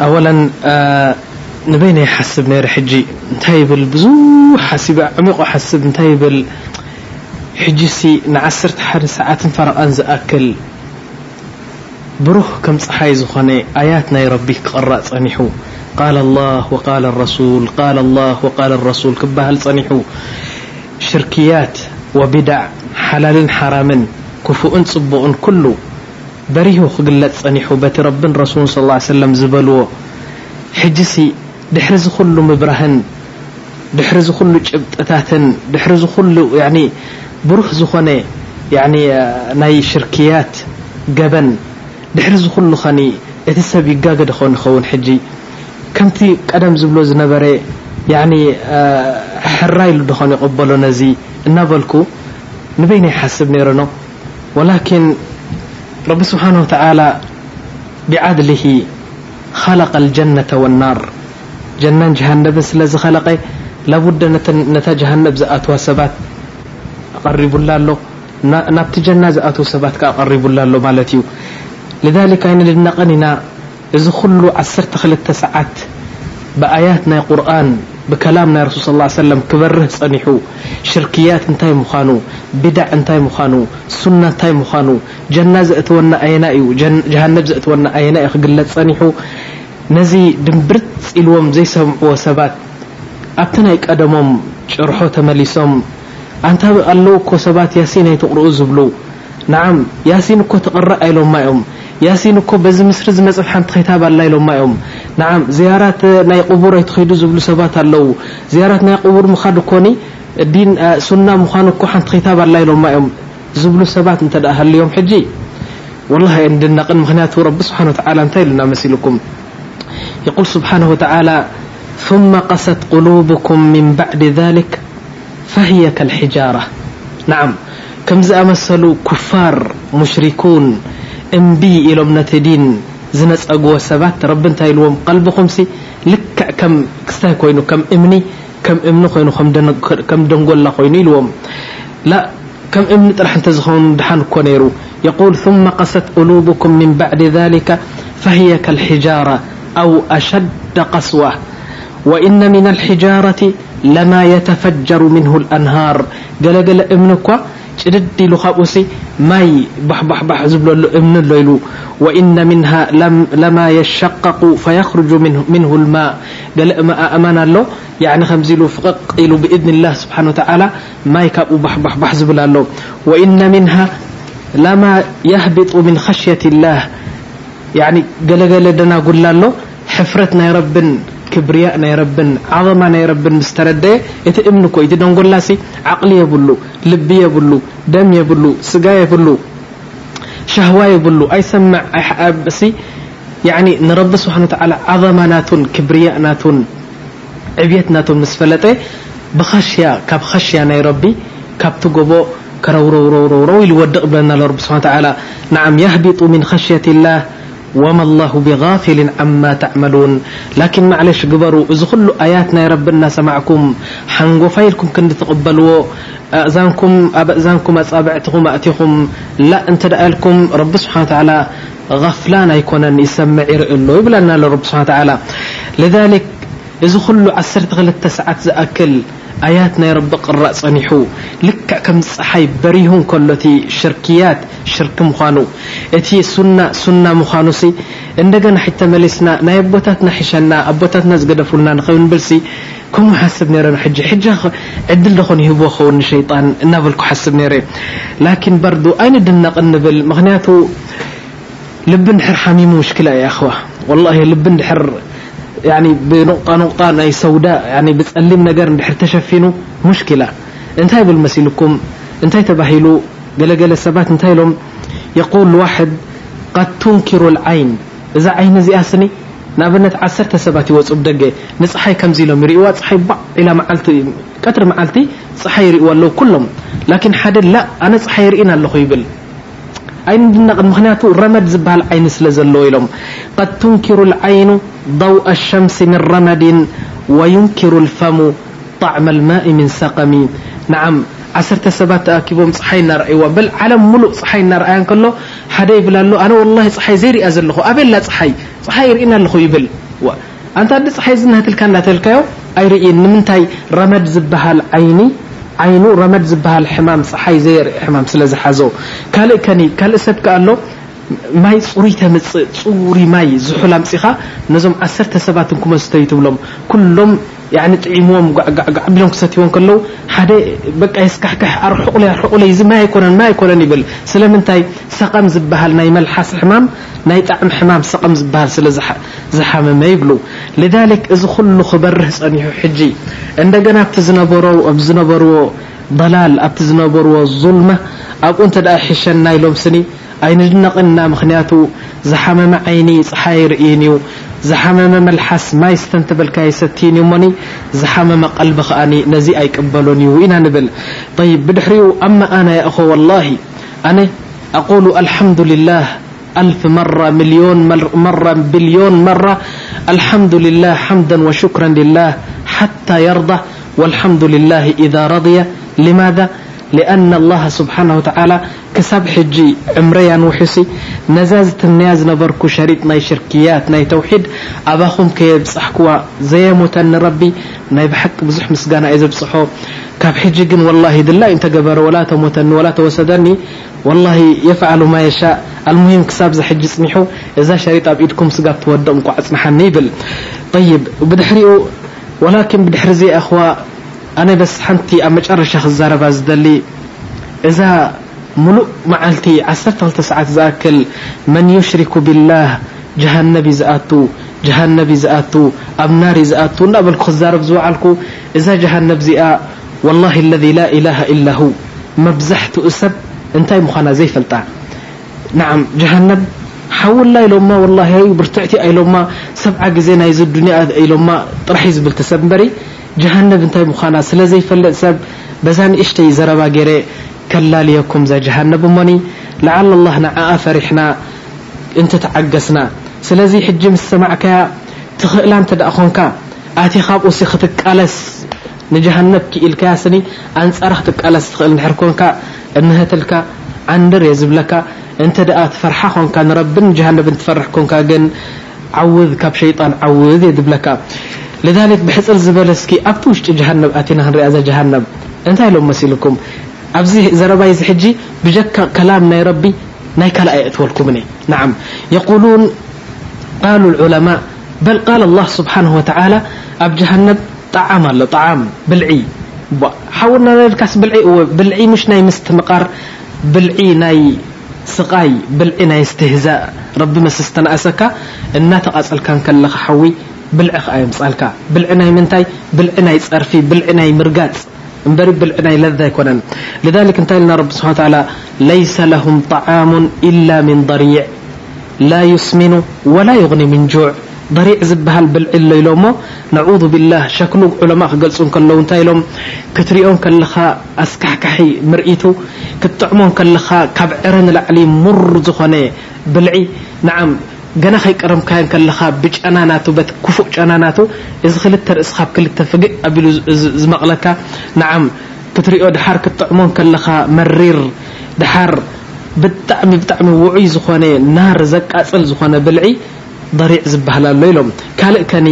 أولا نبين يحسب نير حجي انتهي بزو حسب عميق حسب انتهي بال حجسي نعسرت حر ساعات فرق أنز أكل بروح كم صحاي زخني آيات ناي ربي قرأ صنيحو قال الله وقال الرسول قال الله وقال الرسول كبهل صنيحو شركيات وبدع حلال حرام كفؤ صبؤ كله بريه خقلت صنيحو بت رب رسول صلى الله عليه وسلم زبلو حجسي دحر كل مبرهن ድሕሪ ዚ ኩሉ ጭብጥታትን ድሕሪ ዚ ኩሉ ብሩህ ዝኾነ ናይ ሽርክያት ገበን ድሕሪ ዝኩሉ ኸኒ እቲ ሰብ ይጋገድ ኾን ይኸውን ሕጂ። ከምቲ ቀደም ዝብሎ ዝነበረ ሕራ ኢሉ ድኾን ይቕበሎ ነዚ እናበልኩ ንበይ ናይ ሓስብ ነይረኖ ወላኪን ረቢ ስብሓን ተላ ብዓድልሂ خለق الጀነة والናር ጀናን ጀሃነብን ስለ ዝኸለቀ ላቡደ ነታ ጀሃነብ ዝኣትዋ ሰባት ኣቐሪቡላ ኣሎ። ናብቲ ጀና ዝኣትዉ ሰባት ካ ኣቐሪቡላ ኣሎ ማለት እዩ። لذلك ይነ ልነቐን ኢና እዚ ኩሉ 12 ሰዓት ብኣያት ናይ ቁርን ብከላም ናይ ረሱል صى ه ሰለም ክበርህ ፀኒሑ ሽርክያት እንታይ ምዃኑ ብዳዕ እንታይ ምዃኑ ሱና እንታይ ምዃኑ ጀና ዘእትወና ኣየና እዩ ጀሃነብ ዘእትወና ኣየና እዩ ክግለፅ ፀኒሑ ነዚ ድንብርፅ ኢልዎም ዘይሰምዕዎ ሰባት ኣብቲ ናይ ቀደሞም ጭርሖ ተመሊሶም ኣንታ ኣለዉ እኮ ሰባት ያሲን ኣይትቕርኡ ዝብሉ ንዓም ያሲን እኮ ተቕረእ ኢሎማ እዮም ያሲን እኮ በዚ ምስሪ ዝመፅእ ሓንቲ ከይታብ ኣላ ኢሎማ ዮም ንዓም ዝያራት ናይ ቁቡር ኣይትኸይዱ ዝብሉ ሰባት ኣለው ዝያራት ናይ ቁቡር ምኻድ ኮኒ ዲን ሱና ምዃኑ እኮ ሓንቲ ከይታብ ኣላ ኢሎማ እዮም ዝብሉ ሰባት እንተ ደኣ ሃልዮም ሕጂ والله እንድናቅን ምክንያቱ ረቢ ስብሓን ተላ እንታይ ኢሉና መሲልኩም يقول سبحانه وتعالى ثم قست قلوبكم من بعد ذلك فهي كالحجارة نعم كم زأمسلوا كفار مشركون እምቢ ኢሎም ነቲ ዲን ዝነፀግዎ ሰባት ረቢ እንታይ ኢልዎም ቀልቢኹም ልክዕ ከም ክስታይ ኮይኑ ከም እምኒ ከም እምኒ ኮይኑ ከም ደንጎላ ኮይኑ ኢልዎም ከም እምኒ ጥራሕ እንተዝኸውን ድሓን እኮ ነይሩ يقول ثم قست قلوبكم من بعد ذلك فهي كالحجارة أو أشد قسوة وإن من الحجارة لما يتفجر منه الأنهار ገለገለ እምኒ እኳ ጭድድ ኢሉ ካብኡ ማይ ባሕባሕባሕ ዝብለሉ እምኒ ኣሎ ኢሉ ወኢነ ምንሃ ለማ የሸቀቁ ፈየክርጁ ምንሁ ልማ ገለ ኣእማን ኣሎ። ከምዚ ኢሉ ፍቅቅ ኢሉ ብእድን ላህ ስብሓን ወተላ ማይ ካብኡ ባሕባሕባሕ ዝብል ኣሎ። ወኢነ ምንሃ ለማ የህብጡ ምን ከሽየት ላህ ገለገለ ደናጉላ ኣሎ። ሕፍረት ናይ ረብን ክብርያእ ናይ ረብን ዓظማ ናይ ረብን ምስ ተረደየ እቲ እምኒ ኮ እቲ ደንጎላሲ ዓቕሊ የብሉ ልቢ የብሉ ደም የብሉ ስጋ የብሉ ሻህዋ የብሉ ኣይሰምዕ ኣይሲ ንረቢ ስብሓን ወተዓላ ዓظማ ናቱን ክብርያእ ናቱን ዕብየት ናቱን ምስ ፈለጠ ብኸሽያ ካብ ኸሽያ ናይ ረቢ ካብቲ ጎቦ ከረውረውረውረውረው ኢሉወድቕ ብለና ረቢ ስብሓን ተዓላ ንዓም የህቢጡ ምን ኸሽየት ላህ وما الله بغافل عما تعملون. لكن معلش قبر ز خل آياتنا يا رب الناس معكم فيلكم كن تقبلو أأذانكم أبأذانكم أصابعتكم أتيكم لا أنت لكم رب سبحانه وتعالى غفلان يكون أن يسمع يرئلو يبلنا لرب سبحانه وتعالى. لذلك إذ خل عسرت غلت تسعة زأكل. ኣያት ናይ ረቢ ቅራእ ፀኒሑ ልክዕ ከም ፀሓይ በሪሁ ከሎቲ ሽርክያት ሽርክ ምዃኑ እቲ ሱና ሱና ምዃኑ ሲ እንደገና ሕተመሊስና ናይ ኣቦታትና ሒሸና ኣቦታትና ዝገደፍሉና ንኸብንብልሲ ከምኡ ሓስብ ነረና ሕጂ ሕጂ ዕድል ደኾን ይህቦ ኸውን ንሸይጣን እናበልኩ ሓስብ ነይረ ላኪን በርዱ ኣይነ ድነቕ ንብል ምክንያቱ ልቢ ንድሕር ሓሚሙ ሙሽክላ እያ ኣኽዋ ወላ ልቢ ንድሕር ብንጣ ናይ ሰውዳ ብፀሊም ነገር ድር ተሸፊኑ ሙሽኪላ እንታይ ብል መሲልኩም እንታይ ተባሂሉ ገለገለ ሰባት እንታይ ኢሎም የል ዋሕድ ድ ቱንኪሩ ዓይን እዛ ዓይኒ እዚኣ ስኒ ንኣብነት ዓሰርተ ሰባት ይወፁ ብደገ ንፀሓይ ከምዚ ኢሎም ይርእዋ ፀሓይ ባዕ ላ ቀትሪ መዓልቲ ፀሓይ ይርእዋ ኣለው ኩሎም ላን ሓደ ላ ኣነ ፀሓይ ይርእን ኣለኹ ይብል ዓይኒ ድነቕ ምክንያቱ ረመድ ዝበሃል ዓይኒ ስለ ዘለዎ ኢሎም ድ ቱንኪሩ ዓይኑ ضوء الشمس من رمد وينكر الفم طعم الماء من سقم نعم ዓሰርተ ሰባት ተኣኪቦም ፀሓይ እናርአይዋ በል ዓለም ሙሉእ ፀሓይ እናርአያ ከሎ ሓደ ይብል ኣሎ ኣነ ወላሂ ፀሓይ ዘይርያ ዘለኹ ኣበላ ፀሓይ ፀሓይ ርኢና ኣለኹ ይብል ኣንታ ዲ ፀሓይ ዝናህትልካ እናተልካዮ ኣይርኢን ንምንታይ ረመድ ዝበሃል ዓይኒ ዓይኑ ረመድ ዝበሃል ሕማም ፀሓይ ዘይርኢ ሕማም ስለ ዝሓዞ ካልእ ከኒ ካልእ ሰብ ከ ኣሎ ማይ ፅሩይ ተምፅእ ፅሩይ ማይ ዝሑል ኣምፅኻ ነዞም ዓሰርተ ሰባት ክመስተዩ ትብሎም ኩሎም ጥዒሞዎም ቢሎም ክሰትይዎም ከለዉ ሓደ በቃ የስካሕክሕ ኣርሕቑለ ኣርሕቑለይ ዚ ማይ ኣይኮነን ማይ ኣይኮነን ይብል። ስለምንታይ? ሰቐም ዝበሃል ናይ መልሓስ ሕማም ናይ ጣዕሚ ሕማም ሰቐም ዝበሃል ስለ ዝሓመመ ይብሉ። ልذሊክ እዚ ኩሉ ክበርህ ፀኒሑ ሕጂ። እንደገና ኣብቲ ዝነበርዎ ضላል ኣብቲ ዝነበርዎ ظልማ ኣብኡ እንተ ዳ ሒሸና ኢሎም ስኒ ኣይንድነቕና ምክንያቱ ዝሓመመ ዓይኒ ፀሓይ ይርእን እዩ ዝሓመመ መልሓስ ማይ ስተንትበልካ ይሰትን እዩ ሞኒ ዝሓመመ ቀልቢ ከኣኒ ነዚ ኣይቀበሎን እዩ ኢና ንብል ይ ብድሕሪኡ ኣማ ኣነ ይእኸ ወላሂ ኣነ ኣقሉ አልሓምዱልላህ ألف مرة مليون مرة بليون مرة الحمد لله حمدا وشكرا لله حتى يرضى والحمد لله إذا رضي لماذا لأن الله سبحانه وتعالى ክሳብ ሕጂ ዕምረያ ንውሕሲ ነዛ ዝትንያ ዝነበርኩ ሸሪጥ ናይ ሽርክያት ናይ ተውሒድ ኣባኹም ከየብፅሕክዋ ዘየሞተ ንረቢ ናይ ብሓቂ ብዙሕ ምስጋና እየ ዘብፅሖ ካብ ሕጂ ግን ወላሂ ድላይ እንተገበረ ወላ ተሞተኒ ወላ ተወሰደኒ ወላሂ የፍዓሉ ማ የሻእ አልሙሂም ክሳብ ዛ ሕጂ ፅኒሑ እዛ ሸሪጥ ኣብ ኢድኩም ስጋብ ትወደቕ እንኳ ኣፅንሓኒ ይብል ጠይብ ብድሕሪኡ ወላኪን ብድሕሪ ዚ ኣኽዋ أنا بس حنتي أما شرش خزاربا زدلي إذا ملو معلتي عسرت تسعة ساعات زاكل من يشرك بالله جهنم زاتو جهنم زاتو أم نار زاتو نقبل خزارب زوعلكو إذا جهنم زئا والله الذي لا إله إلا هو. مبزحت أسب أنتي مخانا زي فلتا. نعم جهنم حول لا يلوما والله هي برتعتي أي لوما. سبعة جزينا يزد الدنيا أي لوما. طرحي زبلت سبمبري ጀሃነብ እንታይ ምዃና ስለዘይፈለጥ ሰብ በዛ ንእሽተይ ዘረባ ገይረ ከላለየኩም ዛ ጀሃነብ እሞኒ ላዓላ ላ ንዓኣ ፈሪሕና እንትትዓገስና ስለዚ ሕጂ ምስ ሰማዕከያ ትኽእላ እንተ ደኣ ኮንካ ኣቲ ካብኡ ሲ ክትቃለስ ንጀሃነብ ክኢልከያ ስኒ ኣንፃራ ክትቃለስ ትኽእል ንድሕር ኮንካ እንህትልካ ዓንድር እየ ዝብለካ። እንተ ደኣ ትፈርሓ ኮንካ ንረብን ጀሃነብን ትፈርሕ ኮንካ ግን ዓውዝ ካብ ሸይጣን ዓውዝ እየ ዝብለካ። لذلك بحصل زبل اسكي ابوشت جهنم أتينا هنري هذا جهنم. انت لو مسيلكم. أبزي زرباي زحجي بجك كلام ناي ربي ناي كلا ايتولكم نعم. يقولون قالوا العلماء بل قال الله سبحانه وتعالى أب جهنم طعام الله طعام بلعي. حاولنا نركس بالعي وبالعي مش ناي مستمقر بالعي ناي سقاي بالعي ناي استهزاء. ربي ما أسكا إن تقاتل كان كلخ حوي. بلعخ اي مسالكا بلعناي منتاي بلعناي صرفي بلعناي مرقات انبري بلعناي لذة يكون لذلك انتهي لنا رب سبحانه وتعالى ليس لهم طعام إلا من ضريع لا يسمن ولا يغني من جوع ضريع زبها البلع اللي نعوذ بالله شكل علماء قلصون كاللون تايلوم كتريون كاللخاء أسكحكحي مرئيته كتعمون كاللخاء كبعرن العليم مر زخني بلعي نعم ن يرم بنن كف نن ز ل رس كل فق ل نعم نع كتر حر كطعم كل مرر حر بم بم وع ن نار زقل ن بلع ضريع زبهل ل لم كل كن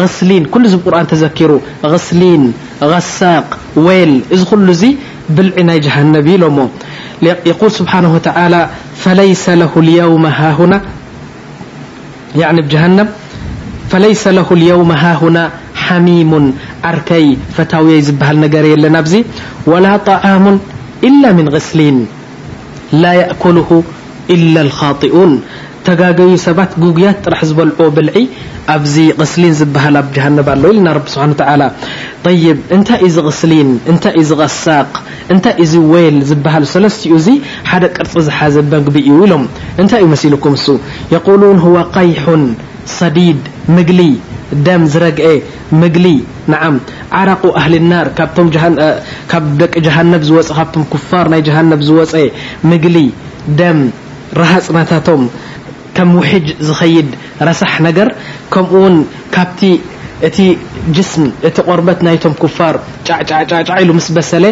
غسلين كل قرن تذكر غسلين غساق ويل ل بلع ي جهنب لم يقول سبحانه وتعالى فليس له اليوم هاهنا يعني بجهنم فليس له اليوم هاهنا حميم أركي فتاوي يزبهل نقري إلا بزي ولا طعام إلا من غسلين لا يأكله إلا الخاطئون. تقاقي سبات قوقيات رح زبال أو بلعي أبزي غسلين زبهل أبجهنم الله لنا رب سبحانه وتعالى. طيب انت از غسلين انت از غساق انت از ويل زبهل سلستي ازي حدا كرفز حاز بي ويلم، انت يمسيلكم سو يقولون هو قيح صديد مقلي دم زرق إيه مقلي نعم عرق أهل النار كابتم جهن آه جهنم جهن نبزوس كابتم كفار ناي جهن نبزوس إيه مقلي دم رهاس ناتاتم كم وحج زخيد رسح نجر كم اون كابتي اتي ጅስም እቲ ቆርበት ናይቶም ኩፋር ጫጫጫጫ ኢሉ ምስ በሰለ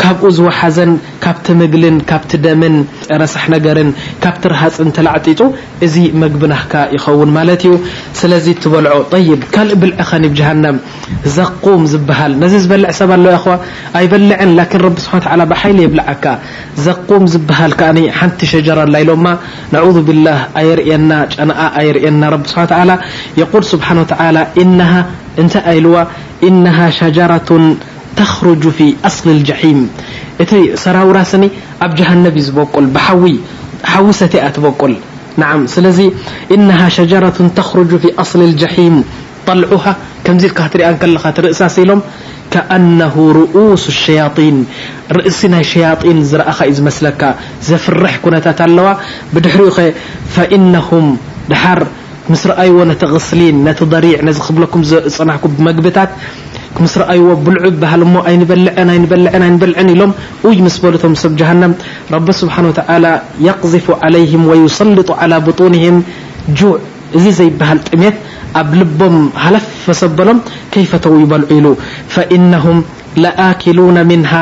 ካብኡ ዝወሓዘን ካብቲ ምግልን ካብቲ ደምን ረሳሕ ነገርን ካብቲ ረሃፅን ተላዕጢጡ እዚ መግብናህካ ይኸውን ማለት እዩ ስለዚ ትበልዖ ይብ ካልእ ብልዕኸ ብ ጀሃናም ዘቁም ዝበሃል ነዚ ዝበልዕ ሰብ ኣለዎ ኹዋ ኣይበልዕን ላን ረቢ ስብሓ ብሓይሊ የብልዓካ ዘቁም ዝበሃል ከዓ ሓንቲ ሸጀራ ላ ኢሎማ ነعذ ብላه ኣየርእየና ጨነኣ ኣየርእየና ረቢ ስብሓ ል ስብሓ إነሃ انت ايلوا إنها شجرة تخرج في أصل الجحيم. إتي سراو راسني أب جهنم يزبقل بحوي حوستي اتبقل نعم سلازي إنها شجرة تخرج في أصل الجحيم. طلعها كم زي كهتري ان كل خاطر سيلوم؟ كأنه رؤوس الشياطين. رئيسنا شياطين زرع خايز مسلكا. زفرح كنتات الله بدحروخ فإنهم دحر ምስ ረኣይዎ ነቲ غስሊን ነቲ ضሪዕ ነዚ ክብለኩም ዝፅናሕኩም ብመግብታት ምስ ረኣይዎ ብልዑ ባህል እሞ ኣይንበልዐን ኣይንበልዐን ኣይንበልዐን ኢሎም እይ ምስ በልቶም ሰብ ጀሃንም ረቢ ስብሓን ወተላ የቕዝፉ ዓለይህም ወይሰልጡ ዓላ ብጡንህም ጁዕ እዚ ዘይበሃል ጥሜት ኣብ ልቦም ሃለፈ ሰበሎም ከይፈተው ይበልዑ ኢሉ ፈኢነሁም لኣኪሉነ ምንሃ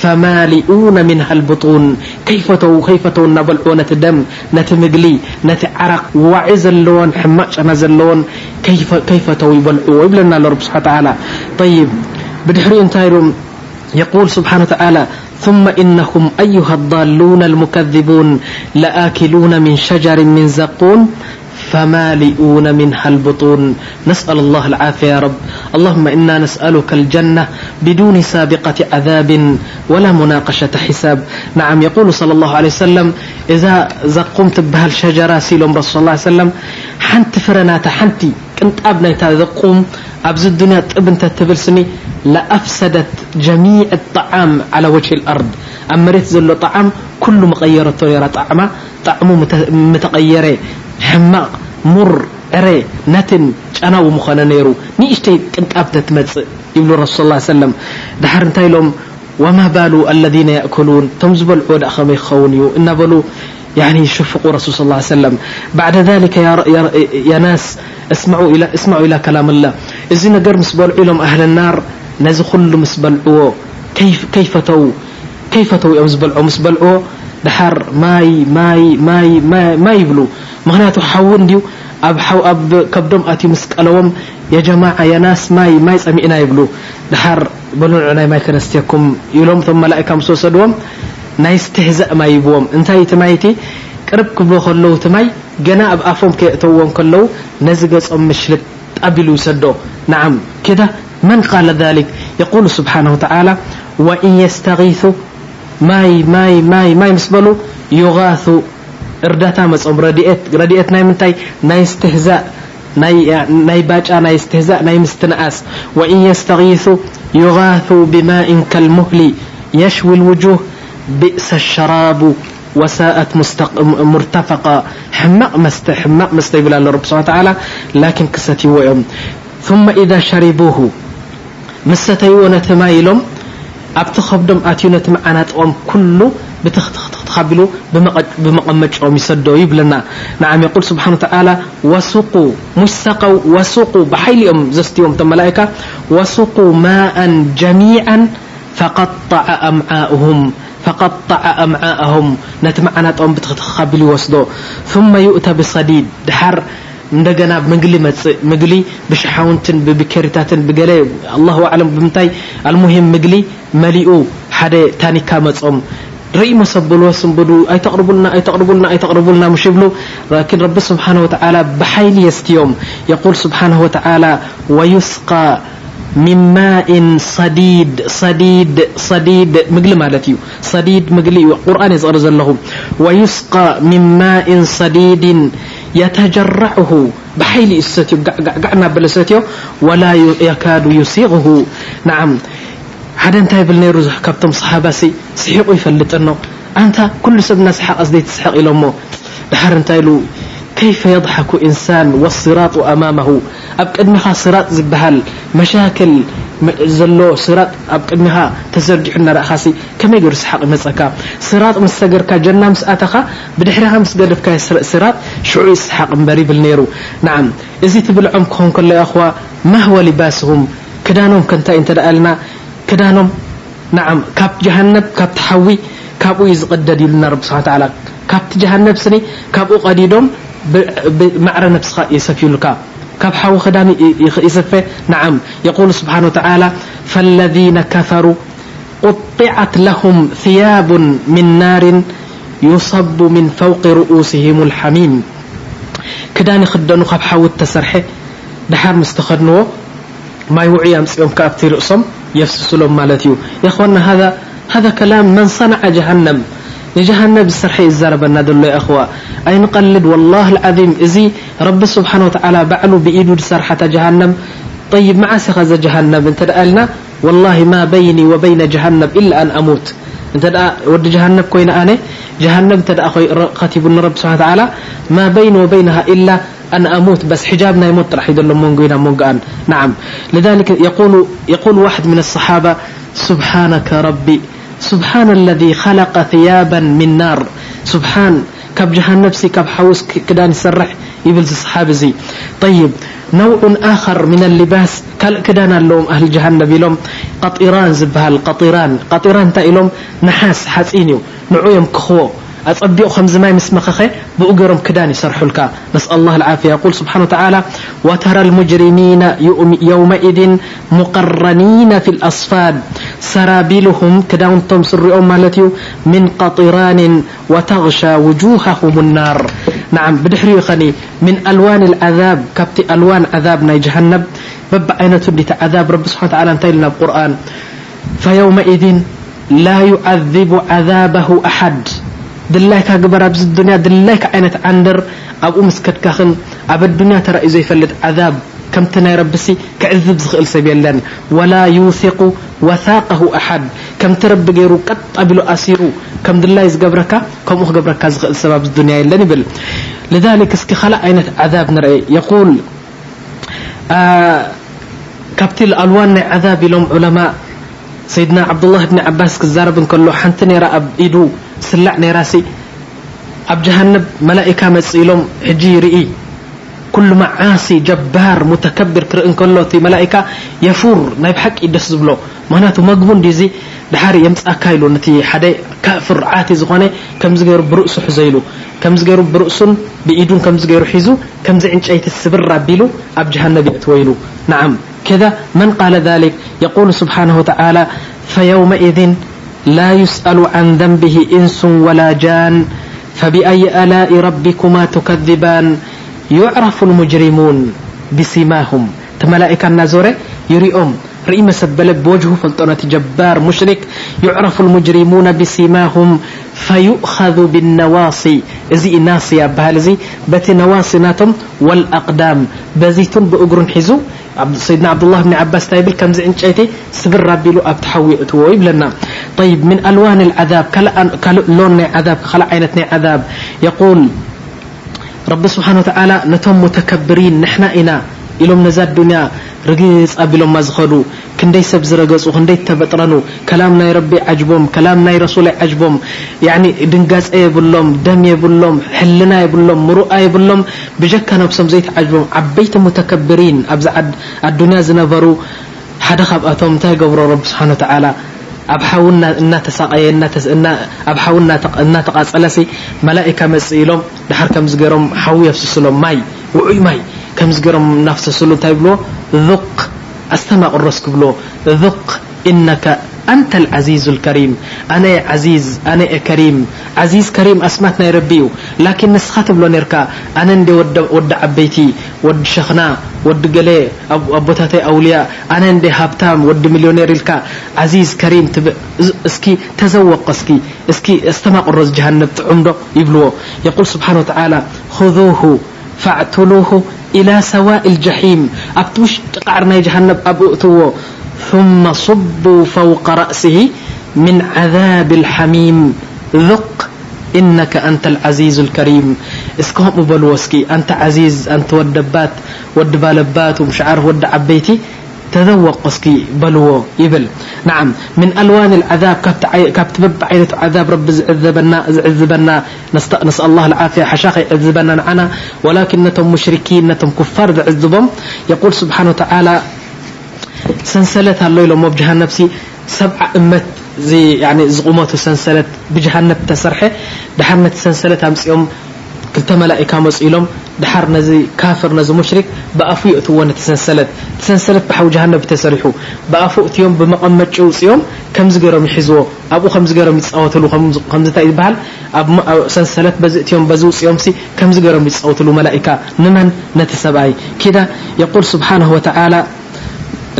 فمالئون منها البطون. كيفتو كيفتو نبلعو نت دم نت مجلي نت عرق وعي زلون حماء شنا زلون. كيف كيفتو يبلعو ويبلنا لرب سبحانه وتعالى. طيب بدحري انتايرم يقول سبحانه وتعالى ثم إنهم أيها الضالون المكذبون لآكلون من شجر من زقون فمالئون منها البطون نسأل الله العافية يا رب. اللهم إنا نسألك الجنة بدون سابقة عذاب ولا مناقشة حساب. نعم يقول صلى الله عليه وسلم إذا زقمت بهل شجرة سيلم رسول الله عليه وسلم حنت فرنات حنتي كنت أبنيت زقوم أبز الدنيا انت تبلسني لأفسدت جميع الطعام على وجه الأرض. أب مريت زله طعام كل يرى طعمة طعمه متغيرة. حمق مر ر نت نو مخن نر نشتي قنب تمፅ يبل رسل صلى عليه وسلم دحر نت لم وما بالو الذين يأكلون م زبلع د م يخون بالو يعني يشفق رسول صلى الله عليه وسلم بعد ذلك يا, يا, يا ناس اسمعوا إلى, اسمعوا إلى كلام الله ዚ نر مس بلع أهل النار نዚ خل مس كيف, كيف تو كيف تو يم بلع مس بلعዎ ድሓር ማይ ይብሉ። ምክንያቱ ሓዊ እንድዩ ኣብ ከብዶም ኣትዩ ምስ ቀለዎም የጀማ የናስ ማይ ማይ ፀሚዕና ይብሉ። ድሓር በልዑ ናይ ማይ ከነስትኩም ኢሎም ቶም መላእካ ምስ ወሰድዎም ናይ ስትህዛእ ማይ ይብዎም። እንታይ ቲ ማይቲ ቅርብ ክብሎ ከለዉ ቲ ማይ ገና ኣብ ኣፎም ከእተውዎም ከለዉ ነዚ ገጾም ምሽልጥ ኣቢሉ ይሰዶ ንዓም ከዳ መን ቃለ ذሊክ የقሉ ስብሓንه ተላ ወእን የስተغث ማይ ምስ በሉ ዮغث እርዳታ መፅኦም ረድኤት ናይ ምንታይ? ናይ ስትህዛእ ናይ ባጫ ናይ ስትህዛእ ናይ ምስትነኣስ ወእን የስተغث يغث ብማء ከልሙህሊ የሽዊ الውجه ብእሰ الሸራቡ وساءت مرتفقة حمق مست حمق مست يبل له رب سبحانه وتعالى لكن كستي ثم إذا شربوه مستيو نتمايلم ኣብቲ ከብዶም ኣትዩ ነቲ መዓናጥኦም ኩሉ ብትክትክትካቢሉ ብመቐመጮም ይሰዶ ይብለና ንዓም የቁል ስብሓን ተላ ወሱቁ ሙስተቀው ወሱቁ ብሓይሊኦም ዘስትዮም ቶም መላእካ ወሱቁ ማእን ጀሚዓ ፈቀጠዐ ኣምዓእሁም فقطع أمعاءهم نتمعناتم بتخبل يوسد ثم يؤتى بصديد دحر እንደገና ምግሊ መፅእ ምግሊ ብሽሓውንትን ብብከሪታትን ብገለ ኣላሁ ኣለም ብምንታይ ኣልሙሂም ምግሊ መሊኡ ሓደ ታኒካ መፆም ርኢ መሰብልዎስ እምበሉ ኣይተቕርቡልና ኣይተቕርቡልና ኣይተቕርቡልና ምሽ ይብሉ ላኪን ረቢ ስብሓን ወተላ ብሓይሊ የስትዮም የቁል ስብሓን ወተላ ወዩስቃ ሚን ማእን ሰዲድ ሰዲድ ሰዲድ ምግሊ ማለት እዩ ሰዲድ ምግሊ እዩ ቁርኣን እየ ዝቕሪ ዘለኹ ወዩስቃ ሚን ማእን ሰዲድን يتجرعه بحيل ستي قعنا بلستي ولا يكاد يسيغه نعم حدا انت يبل نيرو صحاباسي سحيق يفلت انه انت كل سبنا سحق ازدي تسحق إلى امه دحر انت يلو كيف يضحك انسان والصراط امامه ابك ادمها صراط زبهال مشاكل زلو صراط ابك ادمها تزرجح لنا رأخاسي كم يقول سحق مسأكا صراط مستقرك جنة مسأتك بدحرها مستقرفك صراط شعوي سحق مباري بالنيرو نعم ازي تبلعهم كون كل اخوة ما هو لباسهم كدانهم كنتا انت ክዳኖም ንዓም ካብ ጀሃነብ ካብቲ ሓዊ ካብኡ እዩ ዝቕደድ ኢሉና ረቢ ስብሓ ተላ ካብቲ ጀሃነብ ስኒ ካብኡ ቀዲዶም ብማዕረ ነብስኻ የሰፊሉካ ካብ ሓዊ ክዳን ይስፈ ንዓም የቁሉ ስብሓን ወተላ ፈለذነ ከፈሩ قطعت لهم ثياب من نار يصب من فوق رؤوسهم الحميم ክዳን ይክደኑ ካብ ሓዊ ተሰርሐ ድሓር ምስ ተኸድንዎ ማይ ውዑ ኣምፅኦም ካብቲ ርእሶም يفسسلم ملت ي يخن هذا, هذا كلام من صنع جهنم. نجهنم سرح زربنا ل يخو أينقلد والله العظيم ي رب سبحانه وتعالى بعل بإد سرحة جهنم. طيب معس ز جهنم نتلنا والله ما بيني وبين جهنم إلا أن أموت. እንተ ወዲ ጀሃነብ ኮይነ ኣነ ጀሃነብ እንተ ከቲቡ ንረቢ ስብሓ ተላ ማ በይነ ወበይንሃ ኢላ أن أموت بس حجاب نايموت راح يدل مونغوينا من نعم لذلك يقول يقول واحد من الصحابة سبحانك ربي سبحان الذي خلق ثيابا من نار سبحان ካብ ጀሃን ነፍሲ ካብ ሓውስ ክዳን ይሰርሕ ይብል ዝሰሓብ እዚ طይብ ነውዑን ኣኸር ምና ልባስ ካልእ ክዳን ኣለዎም ኣህሊ ጀሃነብ ኢሎም ቀጢራን ዝበሃል ቀጢራን ቀጢራን እንታይ ኢሎም ንሓስ ሓፂን እዩ ንዑ እዮም ክኽዎ أبئ مز ماي مس مخخ بقرم كدان يسرحلك نسأل الله العافية يقول سبحانه وتعالى وترى المجرمين يومئذ مقرنين في الأصفاد سرابيلهم كداون توم سريو مالتيو من قطران وتغشى وجوههم النار. نعم بدحري خني من ألوان العذاب كبت ألوان عذابنا جهنم. بب أين تبت عذاب رب سبحانه وتعالى انتيلنا القرآن. فيومئذ لا يعذب عذابه أحد. دلايك اكبر أبز الدنيا دلايك اينت أندر. ابو مسكت كخن أب الدنيا ترى اذا يفلت عذاب كم تنا ربسي كعذب زخل سبيلا ولا يوثق وثقه ኣሓድ ከምቲ ረቢ ገይሩ ቀጥ ኣቢሉ ኣሲሩ ከም ድላይ ዝገብረካ ከምኡ ክገብረካ ዝኽእል ሰባብ ዱንያ የለን ይብል። لذلك እስኪ ካልእ ዓይነት عذብ ንርኢ። يقል ካብቲ ኣልዋን ናይ عذብ ኢሎም ዑለማء ሰይድና ዓብድላه ብኒ ዓባስ ክዛረብ እንከሎ ሓንቲ ነራ ኣብ ኢዱ ስላዕ ነራሲ ኣብ ጀሃንብ መላئካ መፂ ኢሎም ሕጂ ይርኢ። كل معاصي جبار متكبر كرئن كله في ملائكة يفور. ي حق دس بل مهنت مقب دحر يمأك ل ن د كفر عت ن كم ر برأس حزيل كم ر برأس بإد كم حزو حز كم عنيت سبر بل ب جهنب يتويل نعم. كذا من قال ذلك؟ يقول سبحانه وتعالى فيومئذ لا يسأل عن ذنبه إنس ولا جان فبأي ألاء ربكما تكذبان؟ يعرف المجرሙን ብሲማهም ተመላئካ ናዞረ ይሪኦም ርኢ መሰበለ ብوجه ፈልጦ ነቲ ጀባር ሙሽሪክ يعرፍ المجرሙون ብሲማهም فيؤخذ بالنዋሲ እዚ ናሲ ኣበሃል እዚ በቲ ነዋሲ ናቶም والأقዳም በዚቱን ብእግሩን ሒዙ ሰይድና ዓብዱላه ብኒ ዓባስ እንታይ ብል ከምዚ ዕንጨይተይ ስብር ኣቢሉ ኣብቲ ሓዊ እትዎ ይብለና طይ ምን ኣልዋን العذብ ካልእ ሎን ናይ ذብ ካልእ ዓይነት ናይ عذብ يقል ረቢ ስብሓን ወተዓላ ነቶም ሙተከብሪን ንሕና ኢና ኢሎም ነዛ ዱንያ ርግፅ ኣቢሎማ ዝኸዱ ክንደይ ሰብ ዝረገፁ ክንደይ ተበጥረኑ ከላም ናይ ረቢ ዓጅቦም ከላም ናይ ረሱል ዓጅቦም ድንጋፀ የብሎም ደም የብሎም ሕልና የብሎም ምሩኣ የብሎም ብጀካ ነብሶም ዘይተዓጅቦም ዓበይቲ ሙተከብሪን ኣብዚ ኣዱንያ ዝነበሩ ሓደ ካብኣቶም እንታይ ገብሮ ረቢ ስብሓን ወተዓላ? ኣብ ሓዊ እናተቃፀለሲ መላካ መፅ ኢሎም ድሓር ከምዝገሮም ሓዊ የፍስስሎም ማይ ውዑይ ማይ ከምዝገሮም እናፍሰስሉ እንታይ ብልዎ ذቕ ኣስተማቕረስ ክብልዎ ذቕ ኢነካ أنت العزيز الكريم. أنا عزيز أنا كريم. عزيز كريم أسمتنا يا ربي لكن نسخات بلو نركا أنا ندي ود, ود عبيتي ود شخنا ود قلي أبوتاتي أولياء. أنا ندي هابتام ود مليونير إلكا. عزيز كريم تب... اسكي تزوق اسكي. اسكي استمق الرز جهنم عمره يبلو يقول سبحانه وتعالى خذوه فاعتلوه إلى سواء الجحيم. أبتوش تقعرنا جهنم أبو أتوه. ثم صبوا فوق رأسه من عذاب الحميم. ذق إنك أنت العزيز الكريم. اسكهم بلوسكي أنت عزيز أنت ودبات ودبالبات ومش عارف ود عبيتي. تذوق قصكي بلو يبل. نعم من ألوان العذاب كبت عي... كبت بب عذاب رب عذبنا عذبنا نست... نسأل الله العافية حشاخي عذبنا عنا ولكن نتم مشركين نتم كفار زعذبهم. يقول سبحانه وتعالى ሰንሰለት ኣሎ ኢሎሞ ብጀሃን ሲ ሰብዓ እመት ዝቁመቱ ሰንሰለት ብጀሃን ተሰርሐ ድሓር ነቲ ሰንሰለት ኣምፅኦም ክልተ መላئካ መፅ ኢሎም ድሓር ነዚ ካፍር ነዚ ሙሽሪክ ብኣፉ የእትዎ ነቲ ሰንሰለት እቲ ሰንሰለት ብሓዊ ጀሃነብ ተሰሪሑ ብኣፉ እትዮም ብመቐመጭ ውፅኦም ከምዚ ገይሮም ይሕዝዎ ኣብኡ ከምዚ ገይሮም ይፃወትሉ ከምዝታይ ዝበሃል ሰንሰለት በዚ እትዮም በዚ ውፅኦም ከምዚ ገይሮም ይፃወትሉ መላئካ ንመን ነቲ ሰብኣይ ኪዳ የል ስብሓንه ወተላ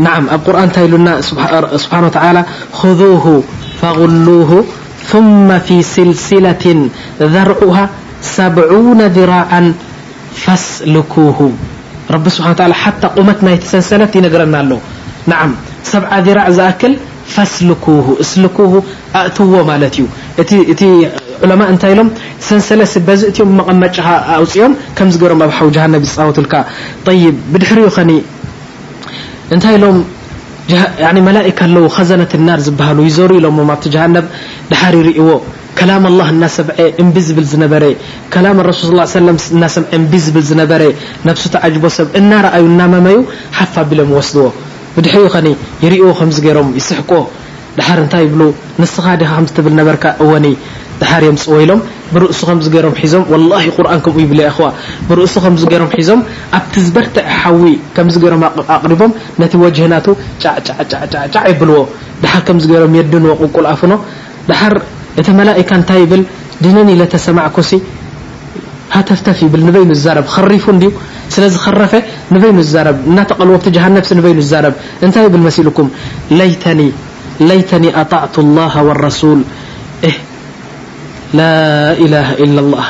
نعم القرآن تيلنا سبحانه وتعالى خذوه فغلوه ثم في سلسلة ذرعها سبعون ذراعا فاسلكوه. رب سبحانه وتعالى حتى قمت ما يتسلسلت ينقرنا له نعم سبع ذراع زأكل فاسلكوه اسلكوه أأتوه مالتيو. اتي علماء انتي لهم سنسلس بزئتيوم مقمجها أوصيهم كم زقرهم أبحو جهنم بصاوت طيب بدحريو خني እንታይ ኢሎም መላئካ ኣለዉ ከዘነት ናር ዝበሃሉ ይዘሩ ኢሎሞ ኣብቲ ጀሃነብ ድሓር ይርእዎ ከላም لላه እናሰምዐ እምቢ ዝብል ዝነበረ ከላም ረሱል ስ ለ እናሰምዐ እምቢ ዝብል ዝነበረ ነብሱ ተዓጅቦ ሰብ እናረኣዩ እናመመዩ ሓፋ ኣቢሎም ይወስድዎ ብድሕሪኡ ኸኒ ይርእዎ ከምዚ ገይሮም ይስሕቆ ድሓር እንታይ ይብሉ? ንስኻ ዲኻ ከም ትብል ነበርካ እወኒ። ድሓር የምፅዎ ኢሎም ብርእሱ ከምዝገይሮም ሒዞም ወላሂ ቁርን ከምኡ ይብለ እኹዋ ብርእሱ ከምዝገይሮም ሒዞም ኣብቲ ዝበርትዕ ሓዊ ከምዝገይሮም ኣቕሪቦም ነቲ ወጅህናቱ ጫዕጫዕጫዕ ይብልዎ ድሓር ከምዝገይሮም የድንዎ ቁቁል ኣፍኖ ድሓር እቲ መላእካ እንታይ ይብል ድነን ኢለ ተሰማዕኩሲ ሃተፍተፍ ይብል ንበይ ንዛረብ ከሪፉ እንድዩ ስለዚ ከረፈ ንበይ ንዛረብ እናተቐልወብቲ ጀሃነብሲ ንበይ ንዛረብ እንታይ ይብል መሲልኩም ለይተኒ ለይተኒ ኣጣዕቱ ላሃ ወረሱል ላ ኢላሃ ኢላ ላህ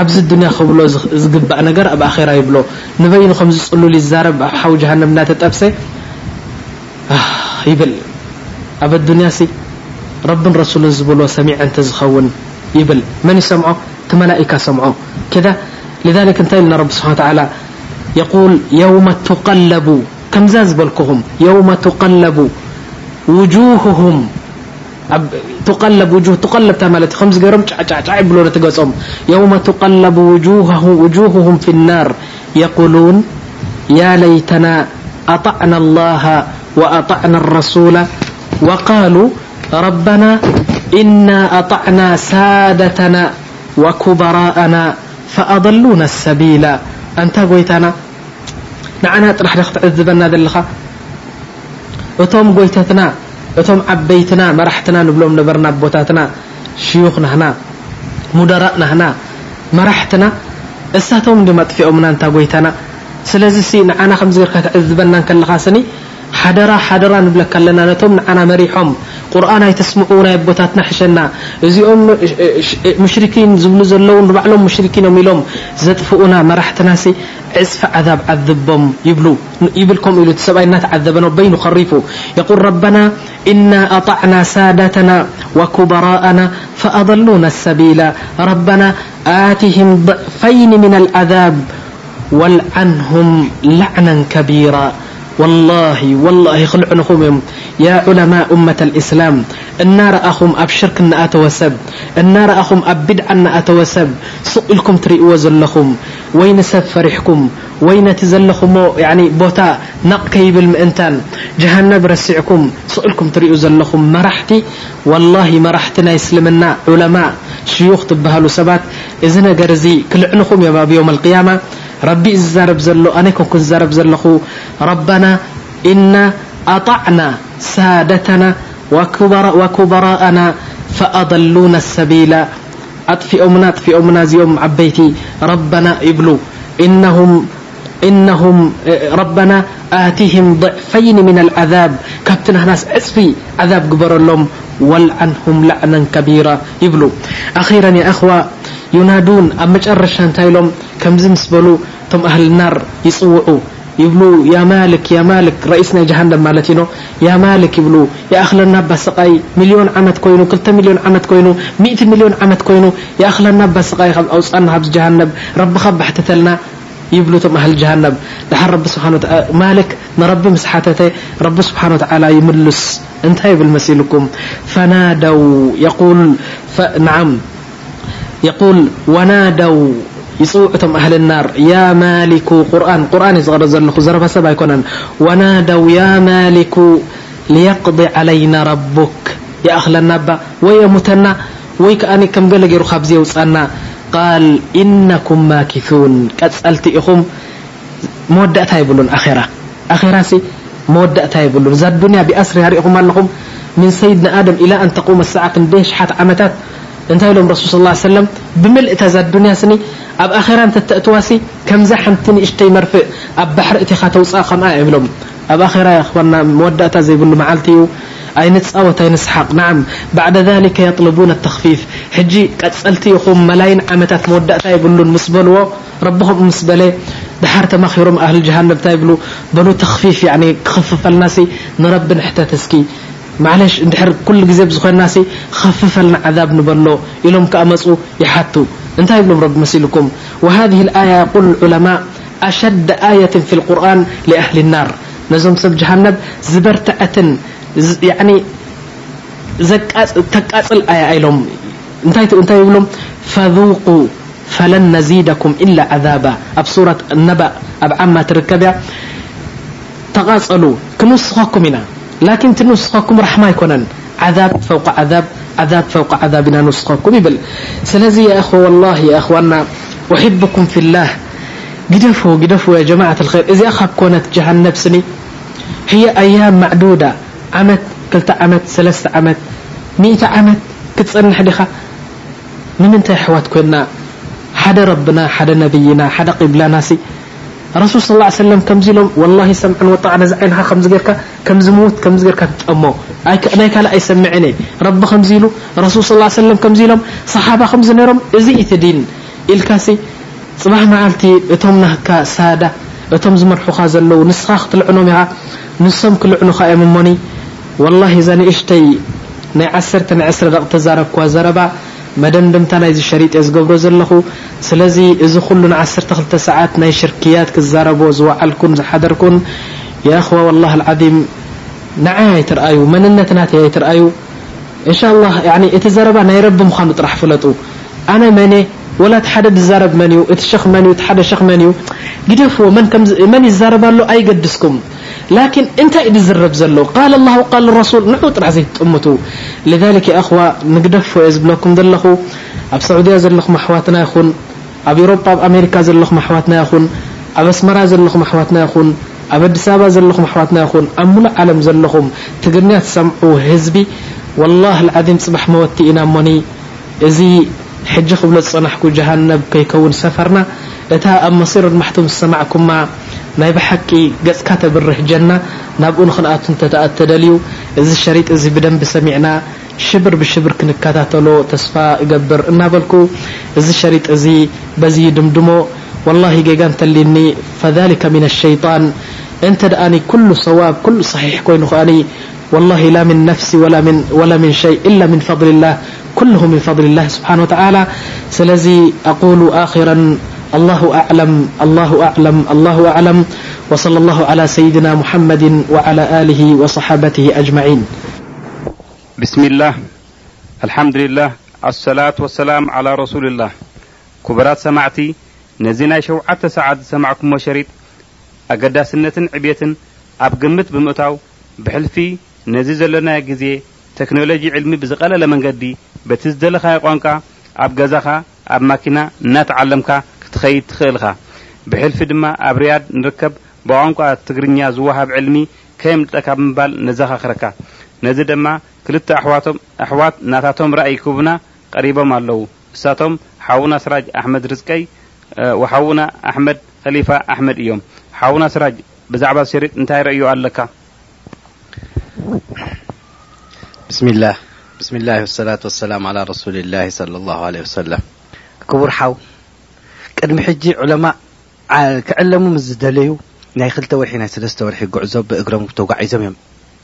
ኣብዚ ድንያ ክብሎ ዝግባእ ነገር ኣብ ኣራ ይብሎ ንበይኑ ከምዝፅሉል ይዛረብ ኣብ ሓዊ ጃሃንም እናተጠብሰ ይብል ኣብ ኣዱንያ ሲ ረብን ረሱልን ዝብሎ ሰሚዐ እንተ ዝኸውን ይብል መን ይሰምዖ ቲ መላئካ ሰምዖ ከذ لذلك እንታይ ኢልና ረቢ ስብሓ ተላ የقል የውመ ትቀለቡ ከምዛ ዝበልክኹም የውመ ትቀለቡ ውجههም تقلب وجوه تقلب تمالت خمس جرم ع بلو تقصم يوم تقلب وجوهه وجوههم في النار يقولون يا ليتنا أطعنا الله وأطعنا الرسول وقالوا ربنا إنا أطعنا سادتنا وكبراءنا فأضلونا السبيل أنت قويتنا نعنا طرح تعذبنا ذلخ እቶም ጎይተትና እቶም ዓበይትና መራሕትና ንብሎም ነበርና ቦታትና ሽዩኽ ናህና ሙደራእ ናህና መራሕትና እሳቶም ድማ ጥፊኦምና እንታ ጎይታና ስለዚ ሲ ንዓና ከምዚ ጌርካ ትዕዝበና ከለኻ ስኒ ሓደራ ሓደራ ንብለካ ኣለና ነቶም ንዓና መሪሖም ቁርኣናይ ተስምዑና ኣቦታትና ሕሸና እዚኦም ሙሽርኪን ዝብሉ ዘለዉ ንባዕሎም ሙሽርኪኖም ኢሎም ዘጥፍኡና መራሕትናሲ ዕፅፊ ዓዛብ ዓذቦም ይብሉ ይብል ከምኡ ኢሉ እቲ ሰብኣይ እናተዓዘበኖ በይኑ ከሪፉ የቁል ረበና إና ኣطዕና ሳዳተና ወኩበራءና فأضሉና ሰቢላ ረበና ኣትهም ضዕፈይን ምن العذብ والعنهم لعና ከቢራ والله والله خلعن خمهم يا علماء أمة الإسلام النار أخم أبشرك أن أتوسب النار أخم أبدع أن أتوسب. سؤلكم تريئوا زلخم وين سفرحكم وين تزلخم يعني بوتا نقي بالمئنتان. جهنب رسعكم. سؤلكم تريئوا زلخم مرحتي؟ والله مرحتنا يسلمنا علماء. شيوخ طبها سبات إذن قرزي كلعنكم يا باب يوم القيامة. رب زرب زل أنا كنت زرب زلخو ربنا إنا أطعنا سادتنا وكبراء وكبراءنا فأضلونا السبيل. أطفئمنا أطفئمنا زيوم عبيتي. ربنا إبلو إنهم إنهم ربنا آتهم ضعفين من العذاب. كابتن هناس أسفي عذاب قبر لهم والعنهم لعنا كبيرا. يبلو. أخيرا يا أخوة ينادون أما الرشان تايلوم كم زمسبلو تم أهل النار يصوعوا. يبلو يا مالك يا مالك رئيسنا جهنم مالتينو يا مالك يبلو يا أخل النبى سقاي مليون عمد كوينو كلتا مليون عمد كوينو مئة مليون عمد كوينو. يا أخل النبى سقاي خب أوصان هبز جهنم. رب خب حتتلنا ይብሉ እቶም ኣህሊ ጀሃነብ ድሓር ረቢ ስብሓን ማልክ ንረቢ ምስ ሓተተ ረቢ ስብሓን ወተዓላ ይምልስ እንታይ ይብል መሲልኩም ፈናደው የቁል ናዓም يقول ونادوا يصوعتم أهل النار يا مالك قرآن قرآن يزغر زلخ زرف سبا يكونن ونادوا يا مالك ليقضي علينا ربك يا أخل النبا ويمتنا ويكأني كم قال جيرو خبزي وصلنا قال إنكم ماكثون كتسألت إخم مودأتها يقولون أخيرا أخيرا سي مودأتها يقولون زاد الدنيا بأسر هرئكم لهم من سيدنا آدم إلى أن تقوم الساعة كنديش حات عمتات እንታይ ኢሎም ረሱል صى ሰለም ብምልእታ ዛ ዱንያ ስኒ ኣብ ኣኼራ እንተ ተእትዋሲ ከምዛ ሓንቲ ንእሽተይ መርፍእ ኣብ ባሕሪ እቲኻ ተውፅኣ ከምኣ ይብሎም ኣብ ኣራ ና መወዳእታ ዘይብሉ መዓልቲ እዩ أينس أوت أينس حق. نعم. بعد ذلك يطلبون التخفيف. حجي قد سألتي أخو ملاين عمتات مودة تايبلون مسبلوا ربهم مسبلي دحرت ما خيرهم أهل جهنم تايبلو بنو تخفيف يعني خفف الناس. نرب نحتى تسكي. معلش اندحر كل جزيب زخوان الناس. خفف لنا عذاب نبلو. إلهم كأمسوا يحطوا انت يقولوا رب مسيلكم. وهذه الآية يقول العلماء أشد آية في القرآن لأهل النار. نزم سب جهنم. زبرتأة يعني زك تكاسل اي ايلوم انتي انتي يقولون فذوقوا فلن نزيدكم الا عذابا اب سوره النبا اب عما تركبع تقاصلوا كنسخكم هنا لكن تنسخكم رحمه يكون عذاب فوق عذاب عذاب فوق عذابنا نسخكم بل سلزي يا اخو والله يا اخوانا احبكم في الله قدفوا قدفوا يا جماعة الخير اذا اخاك كونت جهنم سني هي أيام معدوده ዓመት 2 ዓመት 3 ዓመት ን ዓመት ክትፀንሕ ዲኻ ንምንታይ ኣሕዋት ኮይና ሓደ ረብና ሓደ ነብይና ሓደ ቂብላናሲ ረሱል ስ ሰለም ከምዚ ኢሎም ወላሂ ሰምዕን ወጣዕ ነዚ ዓይንኻ ከምዚ ጌርካ ከምዚ ምዉት ከምዚ ጌርካ ትጠሞ ናይ ካልእ ኣይሰምዕን እየ ረቢ ከምዚ ኢሉ ረሱል ስ ሰለም ከምዚ ኢሎም ሰሓባ ከምዚ ነይሮም እዚ እቲ ዲን ኢልካሲ ፅባሕ መዓልቲ እቶም ናህካ ሳዳ እቶም ዝመርሑኻ ዘለዉ ንስኻ ክትልዕኖም ኢኻ ንሶም ክልዕኑካ እዮም እሞኒ ወላሂ እዛ ንእሽተይ ናይ ዓሰርተ ናይ ዕስረ ደቕ ተዛረብክዋ ዘረባ መደምደምታ ናይዚ ሸሪጥ እየ ዝገብሮ ዘለኹ ስለዚ እዚ ኩሉ ንዓሰርተ ክልተ ሰዓት ናይ ሽርክያት ክዛረቦ ዝወዓልኩን ዝሓደርኩን የእኽዋ ወላሂ ልዓዚም ንዓይ ኣይትርአዩ መንነት ናተይ ኣይትርአዩ እንሻ ላህ እቲ ዘረባ ናይ ረቢ ምዃኑ ጥራሕ ፍለጡ ኣነ መነ ወላ እቲ ሓደ ዝዛረብ መን እዩ እቲ ሸክ መን እዩ እቲ ሓደ ሸክ መን እዩ ግደፍዎ መን ይዛረባሎ ኣይገድስኩም لكن እንታይ ዩ ዝረብ ዘሎ ቃል الله ቃል ረሱል ንዑ ጥራሕ ዘይትጥምቱ لذلك እخዋ ንግደፎ የ ዝብለኩም ዘለኹ ኣብ ሰዑድያ ዘለኹም ኣሕዋትና ይኹን ኣብ ኤሮፓ ኣብ ኣሜሪካ ዘለኹም ኣሕዋትና ይኹን ኣብ ኣስመራ ዘለኹም ኣሕዋትና ይኹን ኣብ ኣዲስ ኣበባ ዘለኹም ኣሕዋትና ይኹን ኣብ ሙሉእ ዓለም ዘለኹም ትግርኛ ትሰምዑ ህዝቢ والله العظيم ፅባح መወቲ ኢና ሞኒ እዚ ሕጂ ክብሎ ዝፅናሕኩ جሃነብ ከይከውን ሰፈርና እታ ኣብ መሲር ድማሕቱም ዝሰማዕኩማ ናይ ብሓቂ ገፅካ ተብርህ ጀና ናብኡ ንክንኣቱ እተኣ ተደልዩ እዚ ሸሪጥ እዚ ብደንብ ሰሚዕና ሽብር ብሽብር ክንከታተሎ ተስፋ እገብር እናበልኩ እዚ ሸሪጥ እዚ በዚ ድምድሞ والله جيجان تلني فذلك من الشيطان انت دأني كل صواب كل صحيح كوين أني والله لا من نفس ولا من, ولا من شيء إلا من فضل الله كله من فضل الله سبحانه وتعالى سلزي أقول آخرا الله أعلم الله أعلم الله أعلم. وصلى الله على سيدنا محمد وعلى آله وصحابته أجمعين. بسم الله الحمد لله الصلاة والسلام على رسول الله كبرات سمعتي نزينا شوعة سعد سمعكم وشريط أقداسنة عبية أبقمت بمؤتاو بحلفي نزيز لنا جزية تكنولوجي علمي بزقالة لمن قدي بتزدل يقوانكا أب قزخا أب ماكينة እናተዓለምካ ክትኸይድ ትኽእልኻ ብሕልፊ ድማ ኣብ ርያድ ንርከብ ብቋንቋ ትግርኛ ዝወሃብ ዕልሚ ከየምልጠካ ብምባል ነዘኻኽረካ ነዚ ድማ ክልተ ኣሕዋት ናታቶም ራእይ ክቡና ቀሪቦም ኣለዉ እሳቶም ሓውና ስራጅ ኣሕመድ ርዝቀይ ወሓውና ኣሕመድ ከሊፋ ኣሕመድ እዮም ሓውና ስራጅ ብዛዕባ ሸሪጥ እንታይ ረእዩ ኣለካ بسم الله بسم الله والصلاة والسلام على رسول الله صلى الله عليه وسلم كبر حو قدم حجي علماء كعلموا مزدليو ناي خلت وحي ناي سلست وحي قعزوب بإقرام وبتوقع عزم يم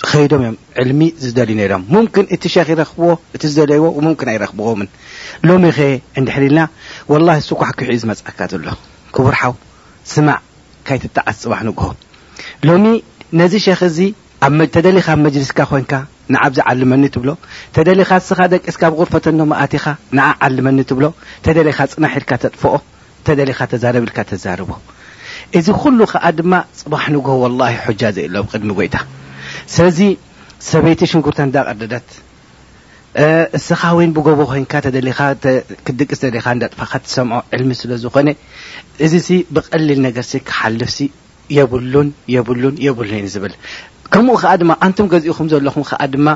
خيدم يم علمي زدالي نيرام ممكن اتشاخي رخبوه اتزدليو وممكن اي رخبوه من لو مخي عند حليلنا والله السوق حكي حيز مزعكات الله كبر حو سمع كي تتعس وحنقه لومي نزي شيخ زي أما تدلي خام مجلس كاخوينكا نعبز علمني تبلو تدلي خاص خادك اسكاب غرفة النوم آتيخا نعا علمني تبلو تدلي خاص نحر كاتت فوق ተደሊኻ ተዛረብ ኢልካ ተዛርቦ እዚ ኩሉ ከዓ ድማ ፅባሕ ንግሆ ወላሂ ሑጃ ዘየሎ ቅድሚ ጎይታ ስለዚ ሰበይቲ ሽንኩርተ እንዳቀደደት እስኻ ወይን ብጎቦ ኮይንካ ተደሊኻ ክድቅስ ተደሊኻ እንዳጥፋካ ትሰምዖ ዕልሚ ስለ ዝኾነ እዚ ብቀሊል ነገርሲ ክሓልፍሲ የብሉን የብሉን የብሉን ዩ ዝብል። ከምኡ ከዓ ድማ ኣንቱም ገዚእኹም ዘለኹም ከዓ ድማ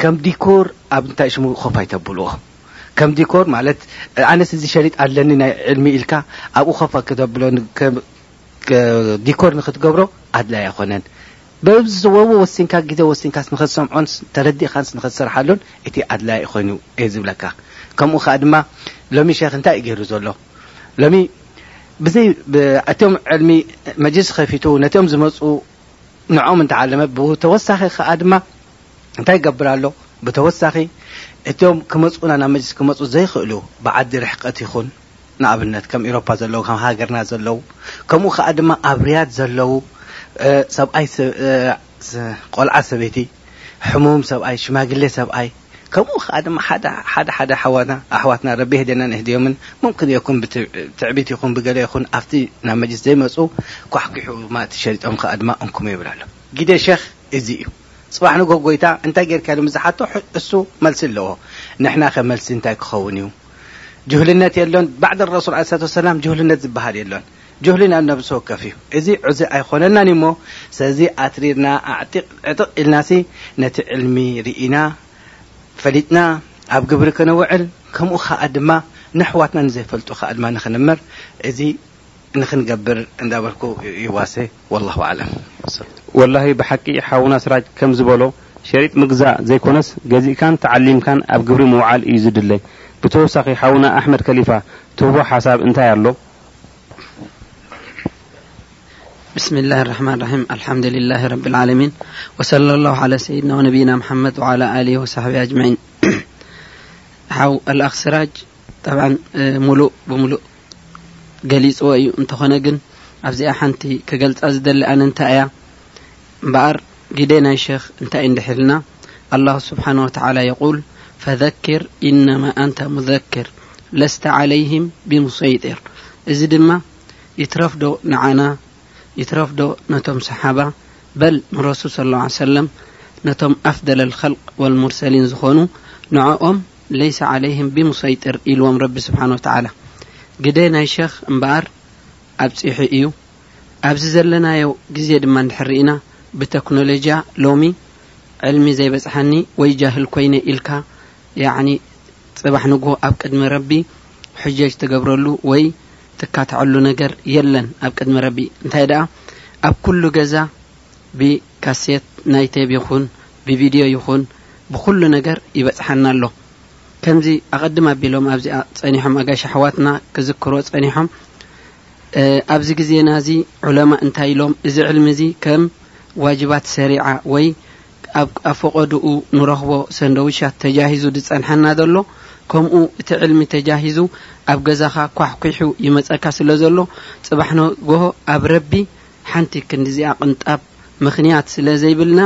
ከም ዲኮር ኣብ እንታይ ሽሙ ኮፍ ኣይተብልዎ ከም ዲኮር ማለት ኣነስ እዚ ሸሪጥ ኣለኒ ናይ ዕልሚ ኢልካ ኣብኡ ኮፍ ክተብሎ ዲኮር ንክትገብሮ ኣድላይ ኣይኮነን። በዝወዎ ወሲንካ ግዜ ወሲንካስ ንክትሰምዖን ተረዲእኻንስ ንክትሰርሓሉን እቲ ኣድላይ ኮይኑ እየ ዝብለካ። ከምኡ ከዓ ድማ ሎሚ ሸክ እንታይ እዩ ገይሩ ዘሎ? ሎሚ እትኦም ዕልሚ መጅልስ ከፊቱ ነቲኦም ዝመፁ ንዖም እንተዓለመ ብተወሳኺ ከዓ ድማ እንታይ ይገብር ኣሎ? ብተወሳኺ እቶም ክመፁና ናብ መጅልስ ክመፁ ዘይክእሉ ብዓዲ ርሕቀት ይኹን ንኣብነት ከም ኤሮፓ ዘለዉ ከም ሃገርና ዘለዉ ከምኡ ከዓ ድማ ኣብ ርያድ ዘለዉ ሰብኣይ ቆልዓ ሰበይቲ ሕሙም ሰብኣይ ሽማግሌ ሰብኣይ ከምኡ ከዓ ድማ ሓደ ሓደ ሓዋና ኣሕዋትና ረቢ ህደና ንህድዮምን ሙምክን የኩን ብትዕቢት ይኹን ብገለ ይኹን ኣብቲ ናብ መጅልስ ዘይመፁ ኳሕኪሑ ማእቲ ሸሪጦም ከዓ ድማ እንኩመ ይብል ኣሎ ግደ ሸክ እዚ እዩ ፅባሕ ንጎ ጎይታ እንታይ ጌርካ ምዝሓቶ እሱ መልሲ ኣለዎ። ንሕና ከ መልሲ እንታይ ክኸውን እዩ? ጅህልነት የሎን ባዕድ ረሱል ለ ሰላት ሰላም ጅህልነት ዝበሃል የሎን ጅህሊ ናብ ነብሲ ወከፍ እዩ። እዚ ዕዚ ኣይኮነናን እሞ ስለዚ ኣትሪርና ዕጥቕ ኢልናሲ ነቲ ዕልሚ ርኢና ፈሊጥና ኣብ ግብሪ ክነውዕል። ከምኡ ከዓ ድማ ንኣሕዋትና ንዘይፈልጡ ከዓ ድማ ንክንምር እዚ ንክንገብር እንዳበልኩ ይዋሴ ወላሁ ኣዕለም ወላሂ ብሓቂ ሓውና ስራጅ ከም ዝበሎ ሸሪጥ ምግዛእ ዘይኮነስ ገዚእካን ተዓሊምካን ኣብ ግብሪ ምውዓል እዩ ዝድለይ ብተወሳኺ ሓውና ኣሕመድ ከሊፋ ትህቦ ሓሳብ እንታይ ኣሎ بسم الله الرحمن الرحيم الحمد لله رب العالمين وصلى الله على سيدنا ونبينا محمد وعلى آله وصحبه أجمعين حو الأخ سراج طبعا ملؤ بملؤ ገሊፅዎ እዩ እንተኾነ ግን ኣብዚኣ ሓንቲ ክገልፃ ዝደሊ ኣነ እንታይ እያ እምበኣር ግደ ናይ ሸክ እንታይ እንድሕልና ኣላሁ ስብሓን ወተላ የቁል ፈዘክር ኢነማ ኣንተ ሙዘክር ለስተ ዓለይህም ብሙሰይጢር እዚ ድማ ይትረፍ ዶ ንዓና ይትረፍ ዶ ነቶም ሰሓባ በል ንረሱል صለ ه ሰለም ነቶም ኣፍደለ ልኸልቅ ወልሙርሰሊን ዝኾኑ ንዕኦም ለይሰ ዓለይህም ብሙሰይጢር ኢልዎም ረቢ ስብሓን ወተላ ግደ ናይ ሸክ እምበኣር ኣብ ፂሑ እዩ። ኣብዚ ዘለናዮ ግዜ ድማ እንድሕርኢና ብቴክኖሎጅያ ሎሚ ዕልሚ ዘይበፅሐኒ ወይ ጃህል ኮይነ ኢልካ ፅባሕ ንጉሆ ኣብ ቅድሚ ረቢ ሕጀጅ ትገብረሉ ወይ ትካትዐሉ ነገር የለን ኣብ ቅድሚ ረቢ። እንታይ ደኣ? ኣብ ኩሉ ገዛ ብካሴት ናይ ቴብ ይኹን ብቪድዮ ይኹን ብኩሉ ነገር ይበፅሐና ኣሎ ከምዚ ኣቐድም ኣቢሎም ኣብዚኣ ፀኒሖም ኣጋሽ ኣሕዋትና ክዝክሮ ፀኒሖም ኣብዚ ግዜና እዚ ዑለማ እንታይ ኢሎም? እዚ ዕልሚ እዚ ከም ዋጅባት ሰሪዓ ወይ ኣብ ፈቐድኡ ንረኽቦ ሰንደዊሻት ተጃሂዙ ድፀንሐና ዘሎ ከምኡ እቲ ዕልሚ ተጃሂዙ ኣብ ገዛኻ ኳሕኩሑ ይመፀካ ስለ ዘሎ ፅባሕ ነጎሆ ኣብ ረቢ ሓንቲ ክንዲዚኣ ቅንጣብ ምክንያት ስለ ዘይብልና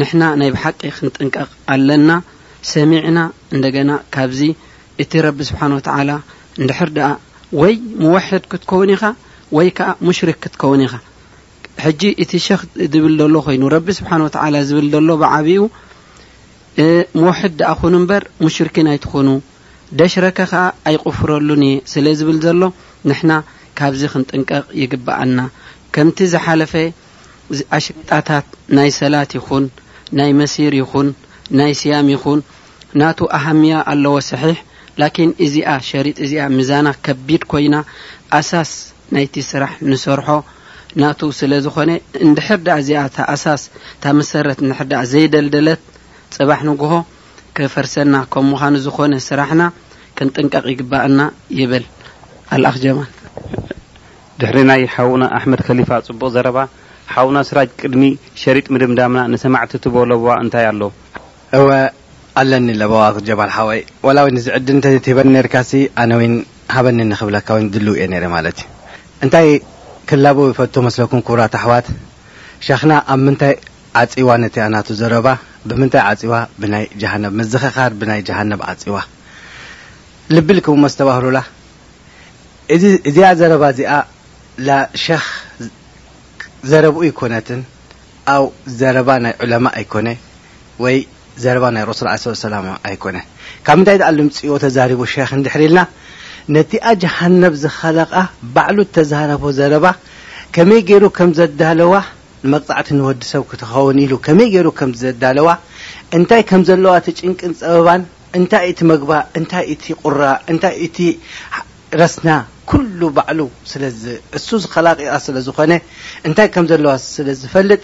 ንሕና ናይ ብሓቂ ክንጥንቀቕ ኣለና። ሰሚዕና እንደገና ካብዚ እቲ ረቢ ስብሓን ወተዓላ እንድሕር ደኣ ወይ ምወሕድ ክትከውን ኢኻ ወይ ከዓ ሙሽሪክ ክትከውን ኢኻ። ሕጂ እቲ ሸክ ዝብል ዘሎ ኮይኑ ረቢ ስብሓን ወተዓላ ዝብል ዘሎ ብዓብኡ ምወሕድ ደኣ ኩኑ እምበር ሙሽርኪን ኣይትኾኑ። ደሽረከ ከዓ ኣይቕፍረሉን እየ። ስለ ዝብል ዘሎ ንሕና ካብዚ ክንጥንቀቕ ይግባአና። ከምቲ ዝሓለፈ ኣሽጣታት ናይ ሰላት ይኹን ናይ መሲር ይኹን ናይ ስያም ይኹን ናቱ ኣሃምያ ኣለዎ ሰሒሕ ላኪን እዚኣ ሸሪጥ እዚኣ ምዛና ከቢድ ኮይና ኣሳስ ናይቲ ስራሕ ንሰርሖ ናቱ ስለ ዝኾነ እንድሕር ዳኣ እዚኣ እታ ኣሳስ እታ መሰረት እንድሕር ዳኣ ዘይደልደለት ፅባሕ ንግሆ ክፈርሰና ከም ምዃኑ ዝኾነ ስራሕና ክንጥንቀቕ ይግባአና ይብል። ኣልኣኽ ጀማል ድሕሪ ናይ ሓውና ኣሕመድ ከሊፋ ጽቡቕ ዘረባ ሓውና ስራጅ ቅድሚ ሸሪጥ ምድምዳምና ንሰማዕቲ ትቦ ለቦዋ እንታይ ኣሎ? እወ ኣለኒ ለበዋ ጀማል ሓወይ ወላ ወይ ንዝዕድል እንተትሂበኒ ነርካሲ ኣነ ወይን ሃበኒ ንክብለካ ወይን ድልው እየ ነረ ማለት እዩ እንታይ ክላቦ ይፈቱ መስለኩም ክቡራት ኣሕዋት ሸኽና ኣብ ምንታይ ዓፂዋ ነቲ ኣናቱ ዘረባ ብምንታይ ዓፂዋ ብናይ ጀሃነብ ምዝኽኻር ብናይ ጀሃነብ ዓፂዋ ልቢልክሙ መስተባህሉላ እዚኣ ዘረባ እዚኣ ላሸኽ ዘረብኡ ይኮነትን ኣው ዘረባ ናይ ዑለማ ኣይኮነ ወይ ዘረባ ናይ ረሱል ለ ሰላም ኣይኮነ። ካብ ምንታይ ደኣ ልምፅኦ ተዛሪቡ ሸክ እንድሕር ኢልና? ነቲኣ ጀሃነብ ዝኸለቓ ባዕሉ ተዛረቦ ዘረባ ከመይ ገይሩ ከም ዘዳለዋ ንመቕፃዕቲ ንወዲ ሰብ ክትኸውን ኢሉ ከመይ ገይሩ ከም ዘዳለዋ እንታይ ከም ዘለዋ እቲ ጭንቅን ፀበባን እንታይ እቲ መግባ እንታይ እቲ ቁራ እንታይ እቲ ረስና ኩሉ ባዕሉ ስለ እሱ ዝኸላቂኣ ስለ ዝኾነ እንታይ ከም ዘለዋ ስለ ዝፈልጥ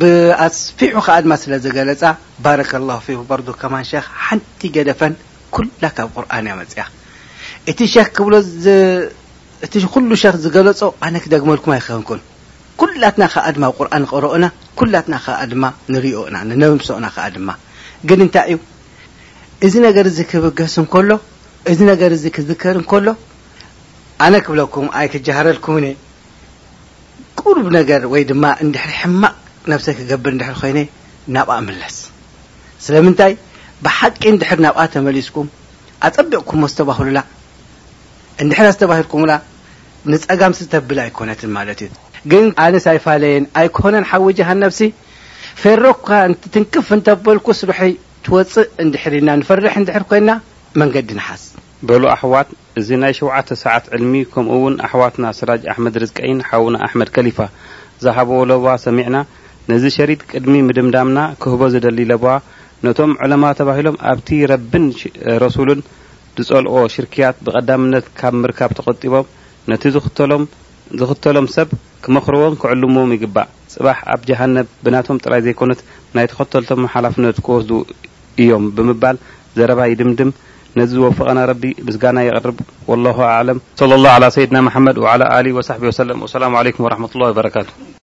ብኣስፊሑ ከዓ ድማ ስለ ዝገለፃ ባረከ ላሁ ፊ በርዱ ከማን ሸክ ሓንቲ ገደፈን ኩላ ካብ ቁርኣን እያ መፅያ እቲ ሸክ ክብሎ እቲ ኩሉ ሸክ ዝገለፆ ኣነ ክደግመልኩም ኣይክኸንኩን ኩላትና ከዓ ድማ ቁርኣን ንቀረኦና ኩላትና ከዓ ድማ ንሪኦና ንነብምሶኦና ከዓ ድማ ግን እንታይ እዩ? እዚ ነገር እዚ ክብገስ እንከሎ እዚ ነገር እዚ ክዝከር እንከሎ ኣነ ክብለኩም ኣይ ክጀሃረልኩም ነ ቁርብ ነገር ወይ ድማ እንድሕሪ ሕማቅ ነብሰይ ክገብር እንድሕር ኮይነ ናብኣ ምለስ ስለምንታይ ብሓቂ እንድሕር ናብኣ ተመሊስኩም ኣፀቢቕኩም ዝተባህሉላ እንድሕር ዝተባሂልኩምላ ንፀጋም ዝተብል ኣይኮነትን ማለት እዩ ግን ኣነስ ኣይፋለየን ኣይኮነን ሓዊ ጀሃነብሲ ፈሮካ ትንክፍ እንተበልኩስ ሩሒ ትወፅእ እንድሕር ኢና ንፈርሕ እንድሕር ኮይንና መንገዲ ንሓስ በሉ ኣሕዋት እዚ ናይ ሸውዓተ ሰዓት ዕልሚ ከምኡ እውን ኣሕዋትና ስራጅ ኣሕመድ ርዝቀይን ሓውና ኣሕመድ ከሊፋ ዝሃበዎ ለቦዋ ሰሚዕና ነዚ ሸሪጥ ቅድሚ ምድምዳምና ክህቦ ዝደሊ ለቦ ነቶም ዑለማ ተባሂሎም ኣብቲ ረብን ረሱሉን ዝጸልኦ ሽርክያት ብቐዳምነት ካብ ምርካብ ተቆጢቦም ነቲ ዝኽተሎም ሰብ ክመኽርዎን ክዕልምዎም ይግባእ። ጽባሕ ኣብ ጀሃነብ ብናቶም ጥራይ ዘይኮነት ናይ ተኸተልቶም ሓላፍነት ክወስዱ እዮም ብምባል ዘረባ ይድምድም። ነዚ ዝወፍቐና ረቢ ምስጋና የቕርብ። ወላሁ ኣዕለም። صለ ላه عላ ሰይድና መሐመድ ላ ኣሊ ወሳሕቢ ወሰለም። ወሰላሙ عለይኩም ወረحመة ላه ወበረካቱ።